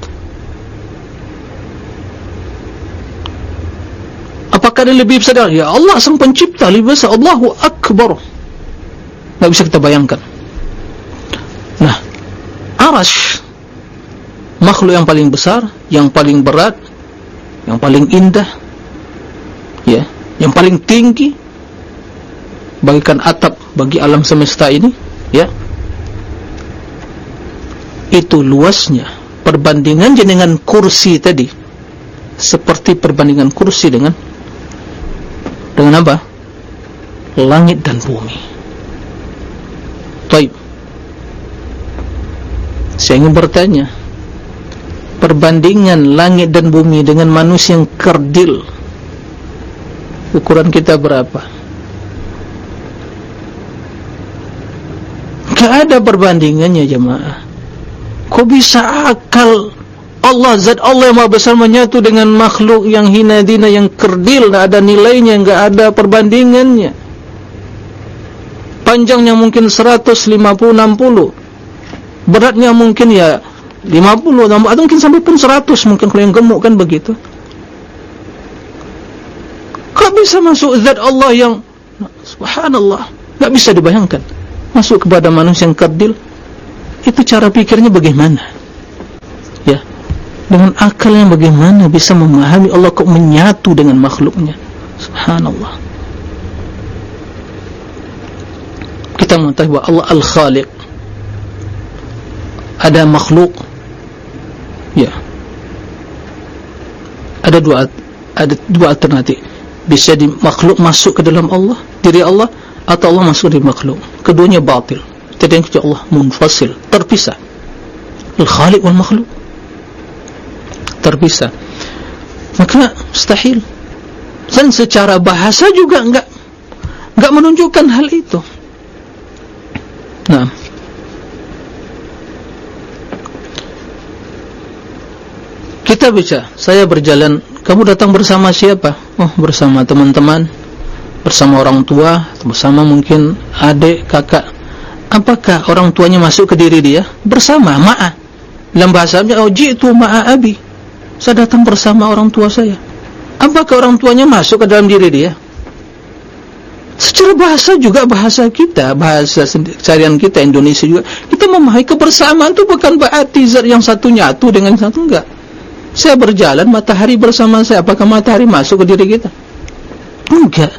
apakah ada lebih besar ya Allah sang pencipta lebih besar. Allahu akbar. Tidak bisa kita bayangkan arash. Makhluk yang paling besar yang paling berat yang paling indah ya yang paling tinggi bagikan atap bagi alam semesta ini ya. Itu luasnya perbandingan dengan kursi tadi. Seperti perbandingan kursi dengan dengan apa? Langit dan bumi. Baik saya ingin bertanya Perbandingan langit dan bumi dengan manusia yang kerdil Ukuran kita berapa? Tidak ada perbandingannya jemaah. Kok bisa akal Allah zat Allah yang maha besar menyatu dengan makhluk yang hina dina yang kerdil tidak ada nilainya tidak ada perbandingannya. Panjangnya mungkin 150-60 beratnya mungkin ya 50 atau mungkin sampai pun 100 mungkin kalau yang gemuk kan begitu. Kok bisa masuk zat Allah yang subhanallah tak bisa dibayangkan. Masuk kepada manusia yang kerdil itu cara pikirnya bagaimana? Ya dengan akal yang bagaimana bisa memahami Allah kok menyatu dengan makhluknya? Subhanallah. Kita mengetahui bahwa Allah al-khaliq ada makhluk. Ya. Ada dua ada dua alternatif. Bisa di makhluk masuk ke dalam Allah diri Allah atau Allah masuk di makhluk. Keduanya batil. Tidak yang kecuali Allah munfasil. Terpisah. Al-khaliq wal makhluk terpisah. Maka mustahil. Dan secara bahasa juga enggak enggak menunjukkan hal itu. Nah. Kita bisa, saya berjalan, kamu datang bersama siapa? Oh, bersama teman-teman, bersama orang tua, bersama mungkin adik, kakak. Apakah orang tuanya masuk ke diri dia? Bersama, ma'a. Dalam bahasanya, oh jitu ma'a abi. Saya datang bersama orang tua saya. Apakah orang tuanya masuk ke dalam diri dia? Secara bahasa juga bahasa kita, bahasa carian kita Indonesia juga, kita memahami kebersamaan itu bukan berarti yang satu nyatu dengan satu enggak. Saya berjalan matahari bersama saya, apakah matahari masuk ke diri kita? Enggak.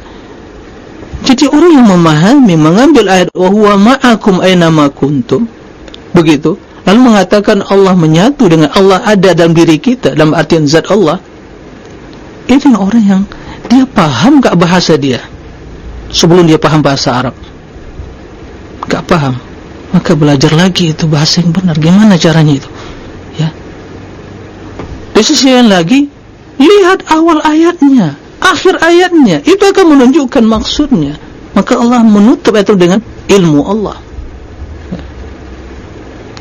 Jadi orang yang memahami mengambil ayat wa huwa ma'akum aina ma kuntum. Begitu. Lalu mengatakan Allah menyatu dengan Allah ada dalam diri kita dalam artian zat Allah. Ini orang yang dia paham enggak bahasa dia. Sebelum dia paham bahasa Arab. Tak paham. Maka belajar lagi itu bahasa yang benar. Gimana caranya itu di sisi yang lagi lihat awal ayatnya akhir ayatnya. Itu akan menunjukkan maksudnya. Maka Allah menutup itu dengan ilmu Allah.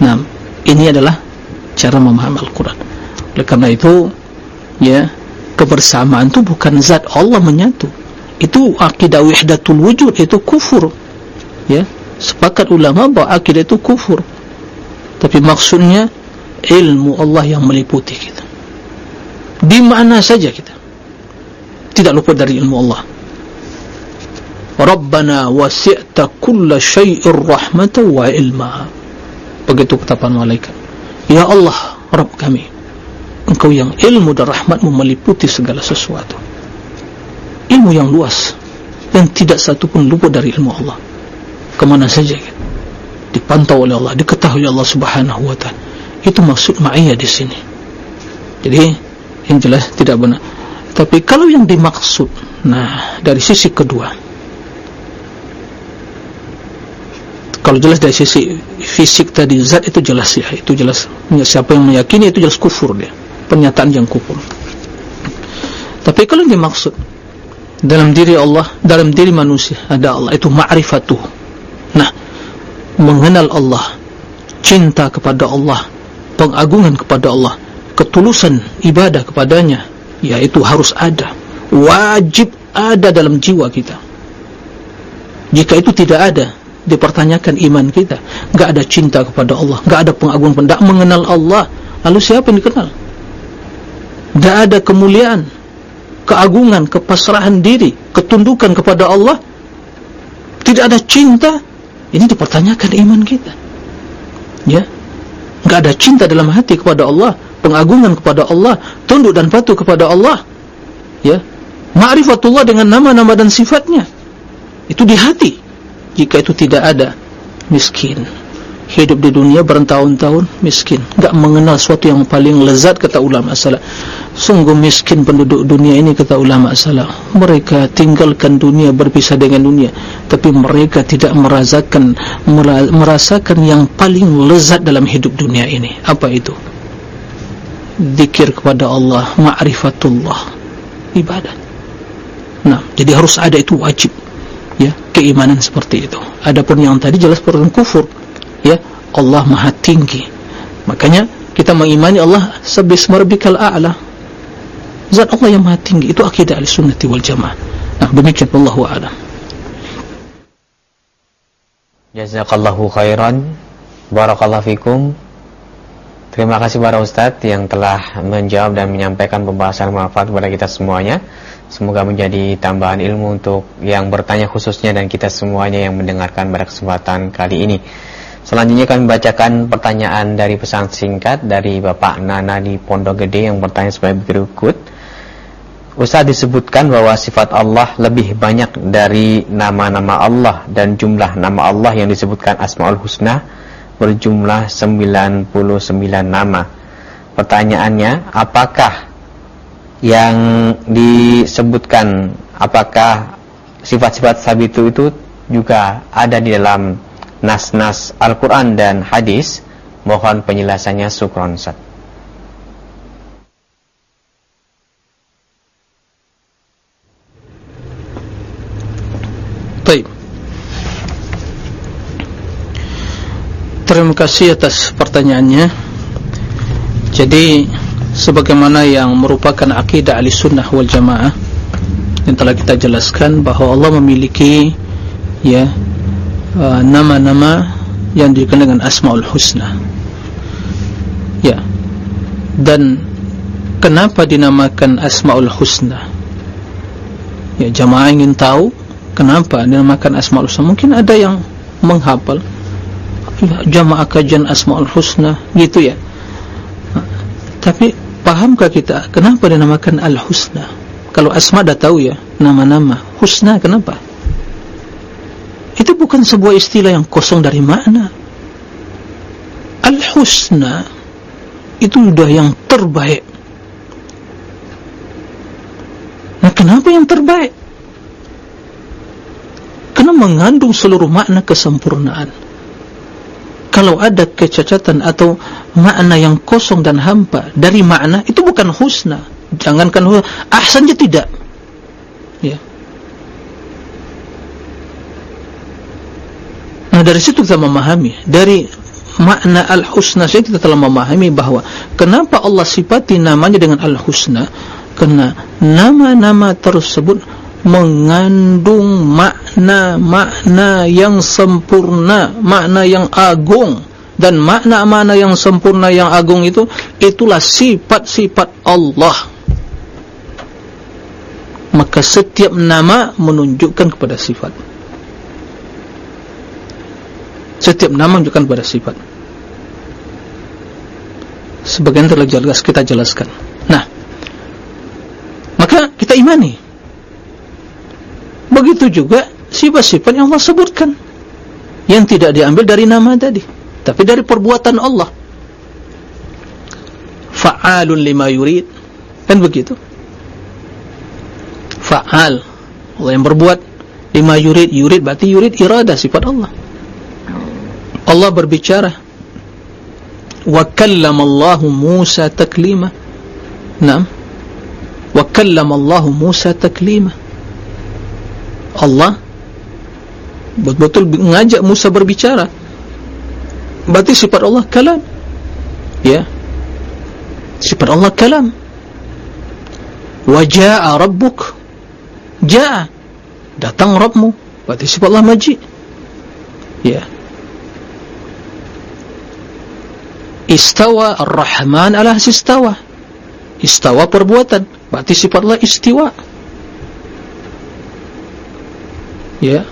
Nah ini adalah cara memahami Al-Quran. Oleh karena itu ya kebersamaan itu bukan zat Allah menyatu. Itu akidah wahdatul wujud itu kufur. Ya sepakat ulama bahwa akidah itu kufur. Tapi maksudnya ilmu Allah yang meliputi kita di mana saja kita. Tidak lupa dari ilmu Allah. Rabbana wasi'ta kulla syai'ir rahmatan wa ilma. Begitu kata para malaikat. Ya Allah Rabb kami. Engkau yang ilmu dan rahmatmu meliputi segala sesuatu. Ilmu yang luas yang tidak satu pun lupa dari ilmu Allah. Kemana saja kan? dipantau oleh Allah diketahui Allah subhanahu wa ta'ala. Itu maksud ma'iyah di sini. Jadi yang jelas tidak benar. Tapi kalau yang dimaksud nah dari sisi kedua kalau jelas dari sisi fisik tadi zat itu jelas ya itu jelas siapa yang meyakini itu jelas kufur dia pernyataan yang kufur. Tapi kalau yang dimaksud dalam diri Allah dalam diri manusia ada Allah itu ma'rifatuh. Nah mengenal Allah cinta kepada Allah pengagungan kepada Allah ketulusan ibadah kepadanya yaitu harus ada. Wajib ada dalam jiwa kita. Jika itu tidak ada dipertanyakan iman kita. Enggak ada cinta kepada Allah enggak ada pengagungan tidak mengenal Allah. Lalu siapa yang dikenal? Enggak ada kemuliaan keagungan, kepasrahan diri, ketundukan kepada Allah, tidak ada cinta, ini dipertanyakan iman kita. Ya, enggak ada cinta dalam hati kepada Allah, pengagungan kepada Allah, tunduk dan patuh kepada Allah. Ya, ma'rifatullah dengan nama-nama dan sifatnya, itu di hati. Jika itu tidak ada, miskin. Hidup di dunia bertahun-tahun miskin. Enggak mengenal sesuatu yang paling lezat kata ulama salaf. Sungguh miskin penduduk dunia ini kata ulama salaf. Mereka tinggalkan dunia berpisah dengan dunia. Tapi mereka tidak merasakan merasakan yang paling lezat dalam hidup dunia ini. Apa itu zikir kepada Allah ma'rifatullah. Ibadah nah jadi harus ada itu wajib. Ya keimanan seperti itu. Adapun yang tadi jelas perkara kufur. Ya Allah maha tinggi. Makanya kita mengimani Allah sebisma rabbikal a'la. Zat Allah yang maha tinggi. Itu akidah al-sunnati wal jamaah. Nah demikian Allah wa'ala jazakallahu khairan. Barakallahu fikum terima kasih para ustadz yang telah menjawab dan menyampaikan pembahasan manfaat kepada kita semuanya Semoga menjadi tambahan ilmu untuk yang bertanya khususnya dan kita semuanya yang mendengarkan pada kesempatan kali ini. Selanjutnya kami bacakan pertanyaan dari pesan singkat dari Bapak Nana di Pondok Gede yang bertanya sebagai berikut. Ustaz disebutkan bahwa sifat Allah lebih banyak dari nama-nama Allah dan jumlah nama Allah yang disebutkan Asmaul Husna berjumlah 99 nama. Pertanyaannya, apakah yang disebutkan apakah sifat-sifat sabitu itu juga ada di dalam nas-nas Al-Quran dan hadis mohon penjelasannya sukron sat Terima kasih atas pertanyaannya. Jadi sebagaimana yang merupakan akidah ahli sunnah wal jamaah yang telah kita jelaskan bahawa Allah memiliki ya uh, nama-nama uh, yang dikenal dengan asmaul husna. Ya. Dan kenapa dinamakan asmaul husna? Ya jamaah ingin tahu kenapa dinamakan asmaul husna. Mungkin ada yang menghafal jamaah kajian Asmaul Husna gitu ya. Tapi pahamkah kita? Kenapa dinamakan Al-Husna? Kalau Asma dah tahu ya nama-nama. Husna kenapa? Itu bukan sebuah istilah yang kosong dari makna. Al-Husna itu sudah yang terbaik. Nah kenapa yang terbaik? Karena mengandung seluruh makna kesempurnaan kalau ada kecacatan atau makna yang kosong dan hampa dari makna itu bukan husna. Jangankan husna ahsannya tidak. Ya. Nah dari situ kita memahami. Dari makna al-husna saya kita telah memahami bahawa kenapa Allah sifati namanya dengan al-husna? Kerana nama-nama tersebut mengandung makna-makna yang sempurna, makna yang agung dan makna-makna yang sempurna yang agung itu itulah sifat-sifat Allah. Maka setiap nama menunjukkan kepada sifat. Setiap nama menunjukkan kepada sifat. Sebagian telah jelas kita jelaskan. Nah, maka kita imani Begitu juga sifat-sifat yang Allah sebutkan yang tidak diambil dari nama tadi, tapi dari perbuatan Allah. Fa'alun lima yurid, kan begitu? Fa'al, Allah yang berbuat lima yurid, yurid berarti yurid irada sifat Allah. Allah berbicara. Wa kallama Allah Musa taklima. Naam. Wa kallama Allah Musa taklima. Allah betul-betul mengajak Musa berbicara. Berarti sifat Allah kalam. Ya. Sifat Allah kalam. Waja'a rabbuk. Ja'a. Datang Rabbmu. Berarti sifat Allah majid. Ya. Istawa ar-Rahman ala istawa istawa perbuatan. Berarti sifat Allah istiwa ya.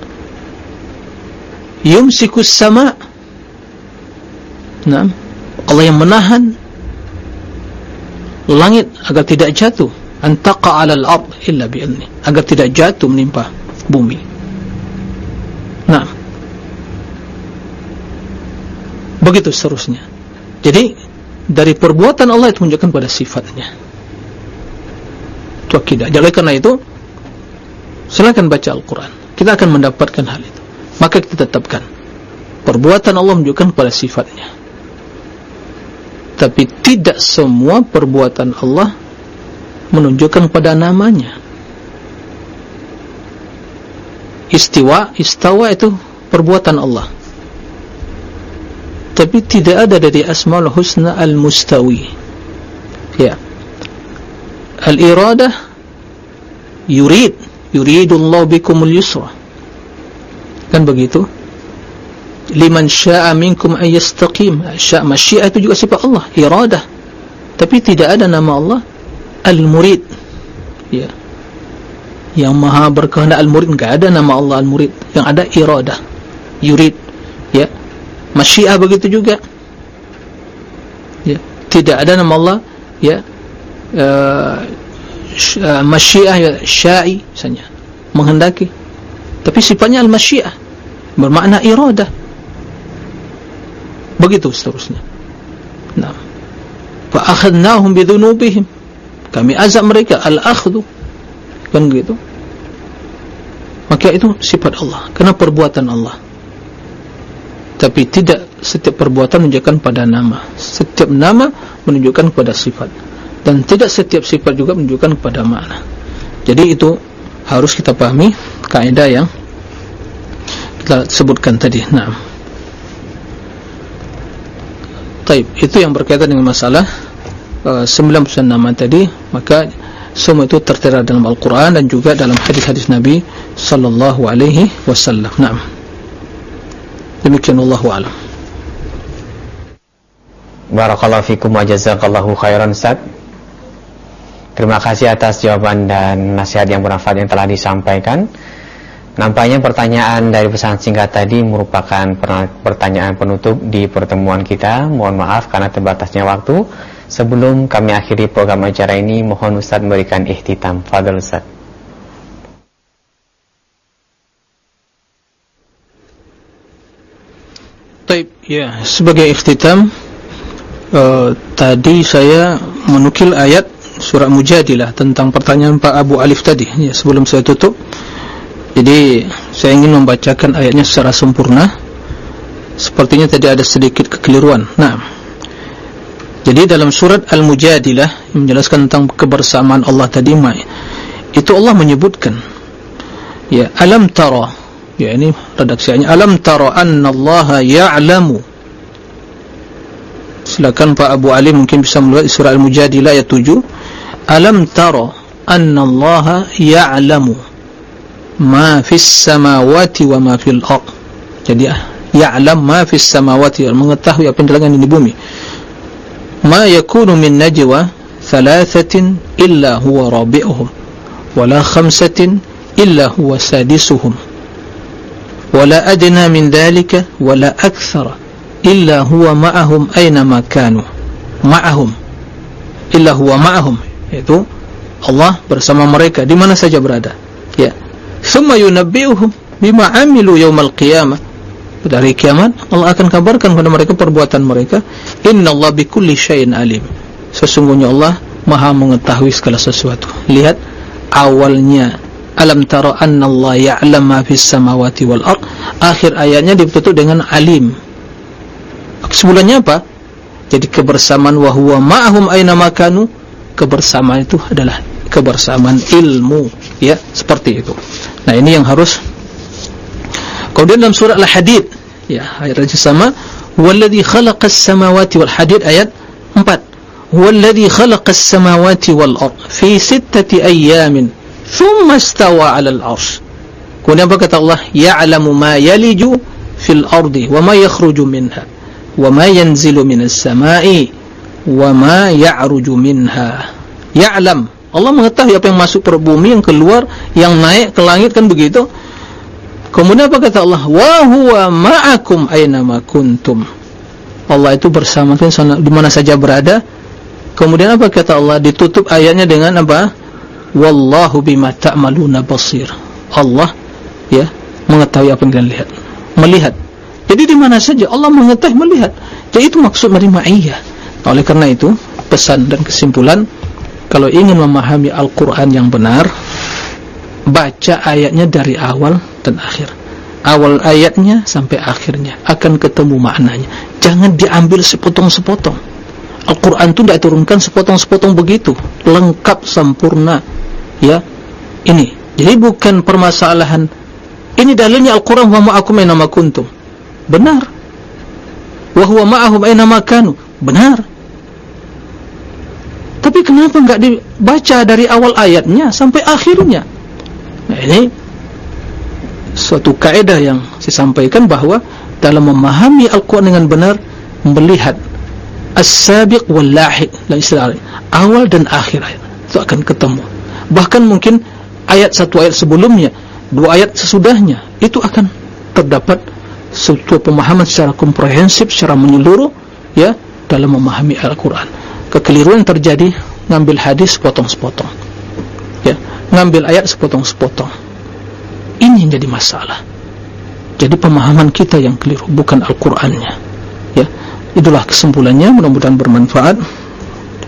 Yumsikus sama. Nah Allah yang menahan langit agar tidak jatuh. Antaqa alal ard illa bi'ilni agar tidak jatuh menimpa bumi. Nah begitu seterusnya. Jadi dari perbuatan Allah itu menunjukkan pada sifatnya. Itu akidah. Jadi karena itu silakan baca Al-Quran kita akan mendapatkan hal itu. Maka kita tetapkan. Perbuatan Allah menunjukkan kepada sifatnya. Tapi tidak semua perbuatan Allah menunjukkan pada namanya. Istiwa, istawa itu perbuatan Allah. Tapi tidak ada dari asma'ul husna al-mustawi. Ya. Al-iradah yurid yuridullahu bikumul yusra. Kan begitu? Liman syaa minkum ay yastaqim. Syaa masyiah itu juga sifat Allah iradah. Tapi tidak ada nama Allah al-murid. Ya. Yang maha berkehendak al-murid enggak ada nama Allah al-murid. Yang ada iradah yurid. Ya. Masyiah begitu juga. Ya. Tidak ada nama Allah ya. Uh, masyiah ya syai misalnya menghendaki. Tapi sifatnya al-masyiah bermakna iradah begitu seterusnya. Nah. Fa akhadnahum bi dhunubihim kami azab mereka al-akhdhu kan begitu? Maka itu sifat Allah. Karena perbuatan Allah. Tapi tidak setiap perbuatan menunjukkan pada nama. Setiap nama menunjukkan pada sifat dan tidak setiap sifat juga menunjukkan kepada makna. Jadi itu harus kita pahami kaidah yang kita sebutkan tadi. Nah Taib, itu yang berkaitan dengan masalah uh, 99 nama tadi. Maka semua itu tertera dalam Al-Quran dan juga dalam hadis-hadis Nabi sallallahu alaihi wasallam. Naam. Demikian Allah wa'alam Barakallahu fikum wa jazakallahu khairan Ustaz Terima kasih atas jawaban dan nasihat yang bermanfaat yang telah disampaikan Nampaknya pertanyaan dari pesan singkat tadi merupakan pertanyaan penutup di pertemuan kita. Mohon maaf karena terbatasnya waktu. Sebelum kami akhiri program acara ini, mohon Ustaz memberikan ihtitam. Fadal Ustaz. Taib, ya, sebagai ihtitam, uh, tadi saya menukil ayat surah Mujadilah tentang pertanyaan Pak Abu Alif tadi. Ya, sebelum saya tutup. Jadi saya ingin membacakan ayatnya secara sempurna. Sepertinya tadi ada sedikit kekeliruan. Nah, jadi dalam surat Al-Mujadilah menjelaskan tentang kebersamaan Allah tadi, itu Allah menyebutkan, ya alam tara, ya ini redaksinya alam tara anna Allah ya'lamu. Silakan Pak Abu Ali mungkin bisa melihat surah Al-Mujadilah ayat 7. ألم ترى أن الله يعلم ما في السماوات وما في الأرض؟ Jadi ah, يعلم ما في السماوات يعني وما apa yang dilakukan di ما يكون من نجوى ثلاثة إلا هو رابعهم ولا خمسة إلا هو سادسهم. ولا أدنى من ذلك ولا أكثر إلا هو معهم أينما كانوا. معهم إلا هو معهم. Itu Allah bersama mereka di mana saja berada ya Thumma yunabbi'uhum bima amilu yawmal qiyamah. Pada hari kiamat Allah akan kabarkan kepada mereka perbuatan mereka. Inna Allah bikulli syai'in alim. Sesungguhnya Allah Maha mengetahui segala sesuatu. Lihat awalnya alam tara anna Allah ya'lam ma fis samawati wal ard. Akhir ayatnya ditutup dengan alim. Sebulannya apa? Jadi kebersamaan wa huwa ma'ahum aina makanu. Kebersamaan itu adalah kebersamaan ilmu ya seperti itu. Nah ini yang harus. Kemudian dalam surah al-hadid ya ayat yang sama walladhi khalaqas samawati wal hadid ayat 4 walladhi khalaqas samawati wal ard fi sittati ayyamin thumma istawa 'ala al-'arsy kemudian apa kata Allah? Ya'lamu ma yaliju fil ardi wa ma yakhruju minha wa ma yanzilu minas sama'i wa ma ya'ruju minha ya'lam Allah mengetahui apa yang masuk ke bumi, yang keluar, yang naik ke langit kan begitu. Kemudian apa kata Allah? Wa huwa ma'akum aina ma kuntum. Allah itu bersama kalian di mana saja berada. Kemudian apa kata Allah? Ditutup ayatnya dengan apa? Wallahu bima ta'maluna basir. Allah ya mengetahui apa yang kalian lihat. Melihat. Jadi di mana saja Allah mengetahui melihat. Jadi itu maksud menerima iya. Oleh karena itu pesan dan kesimpulan kalau ingin memahami Al-Quran yang benar baca ayatnya dari awal dan akhir. Awal ayatnya sampai akhirnya. Akan ketemu maknanya. Jangan diambil sepotong-sepotong. Al-Quran itu tidak turunkan sepotong-sepotong begitu. Lengkap sempurna. Ya ini. Jadi bukan permasalahan ini dalilnya Al-Quran wa ma'akum aina ma kuntum. Benar. Wa huwa ma'ahum aina ma kanu benar tapi kenapa enggak dibaca dari awal ayatnya sampai akhirnya? Nah ini suatu kaidah yang saya sampaikan bahawa dalam memahami Al-Quran dengan benar melihat as-sabiq wal-lahiq awal dan akhir ayat itu akan ketemu bahkan mungkin ayat satu ayat sebelumnya dua ayat sesudahnya itu akan terdapat suatu pemahaman secara komprehensif secara menyeluruh ya dalam memahami Al-Quran. Kekeliruan terjadi ngambil hadis sepotong-sepotong. Ya ngambil ayat sepotong-sepotong. Ini yang jadi masalah. Jadi pemahaman kita yang keliru bukan Al-Qur'annya. Ya itulah kesimpulannya mudah-mudahan bermanfaat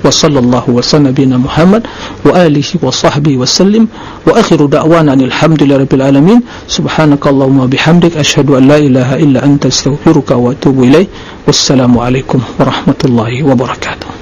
wa sallallahu wa sallabina Muhammad wa alihi wa sahbihi wa sallim. Wa akhiru da'wana alhamdulillahi rabbil alamin. Subhanakallahumma bihamdik. Ashhadu an la ilaha illa anta astaghfiruka wa atubu ilaih wassalamu alaikum warahmatullahi wabarakatuh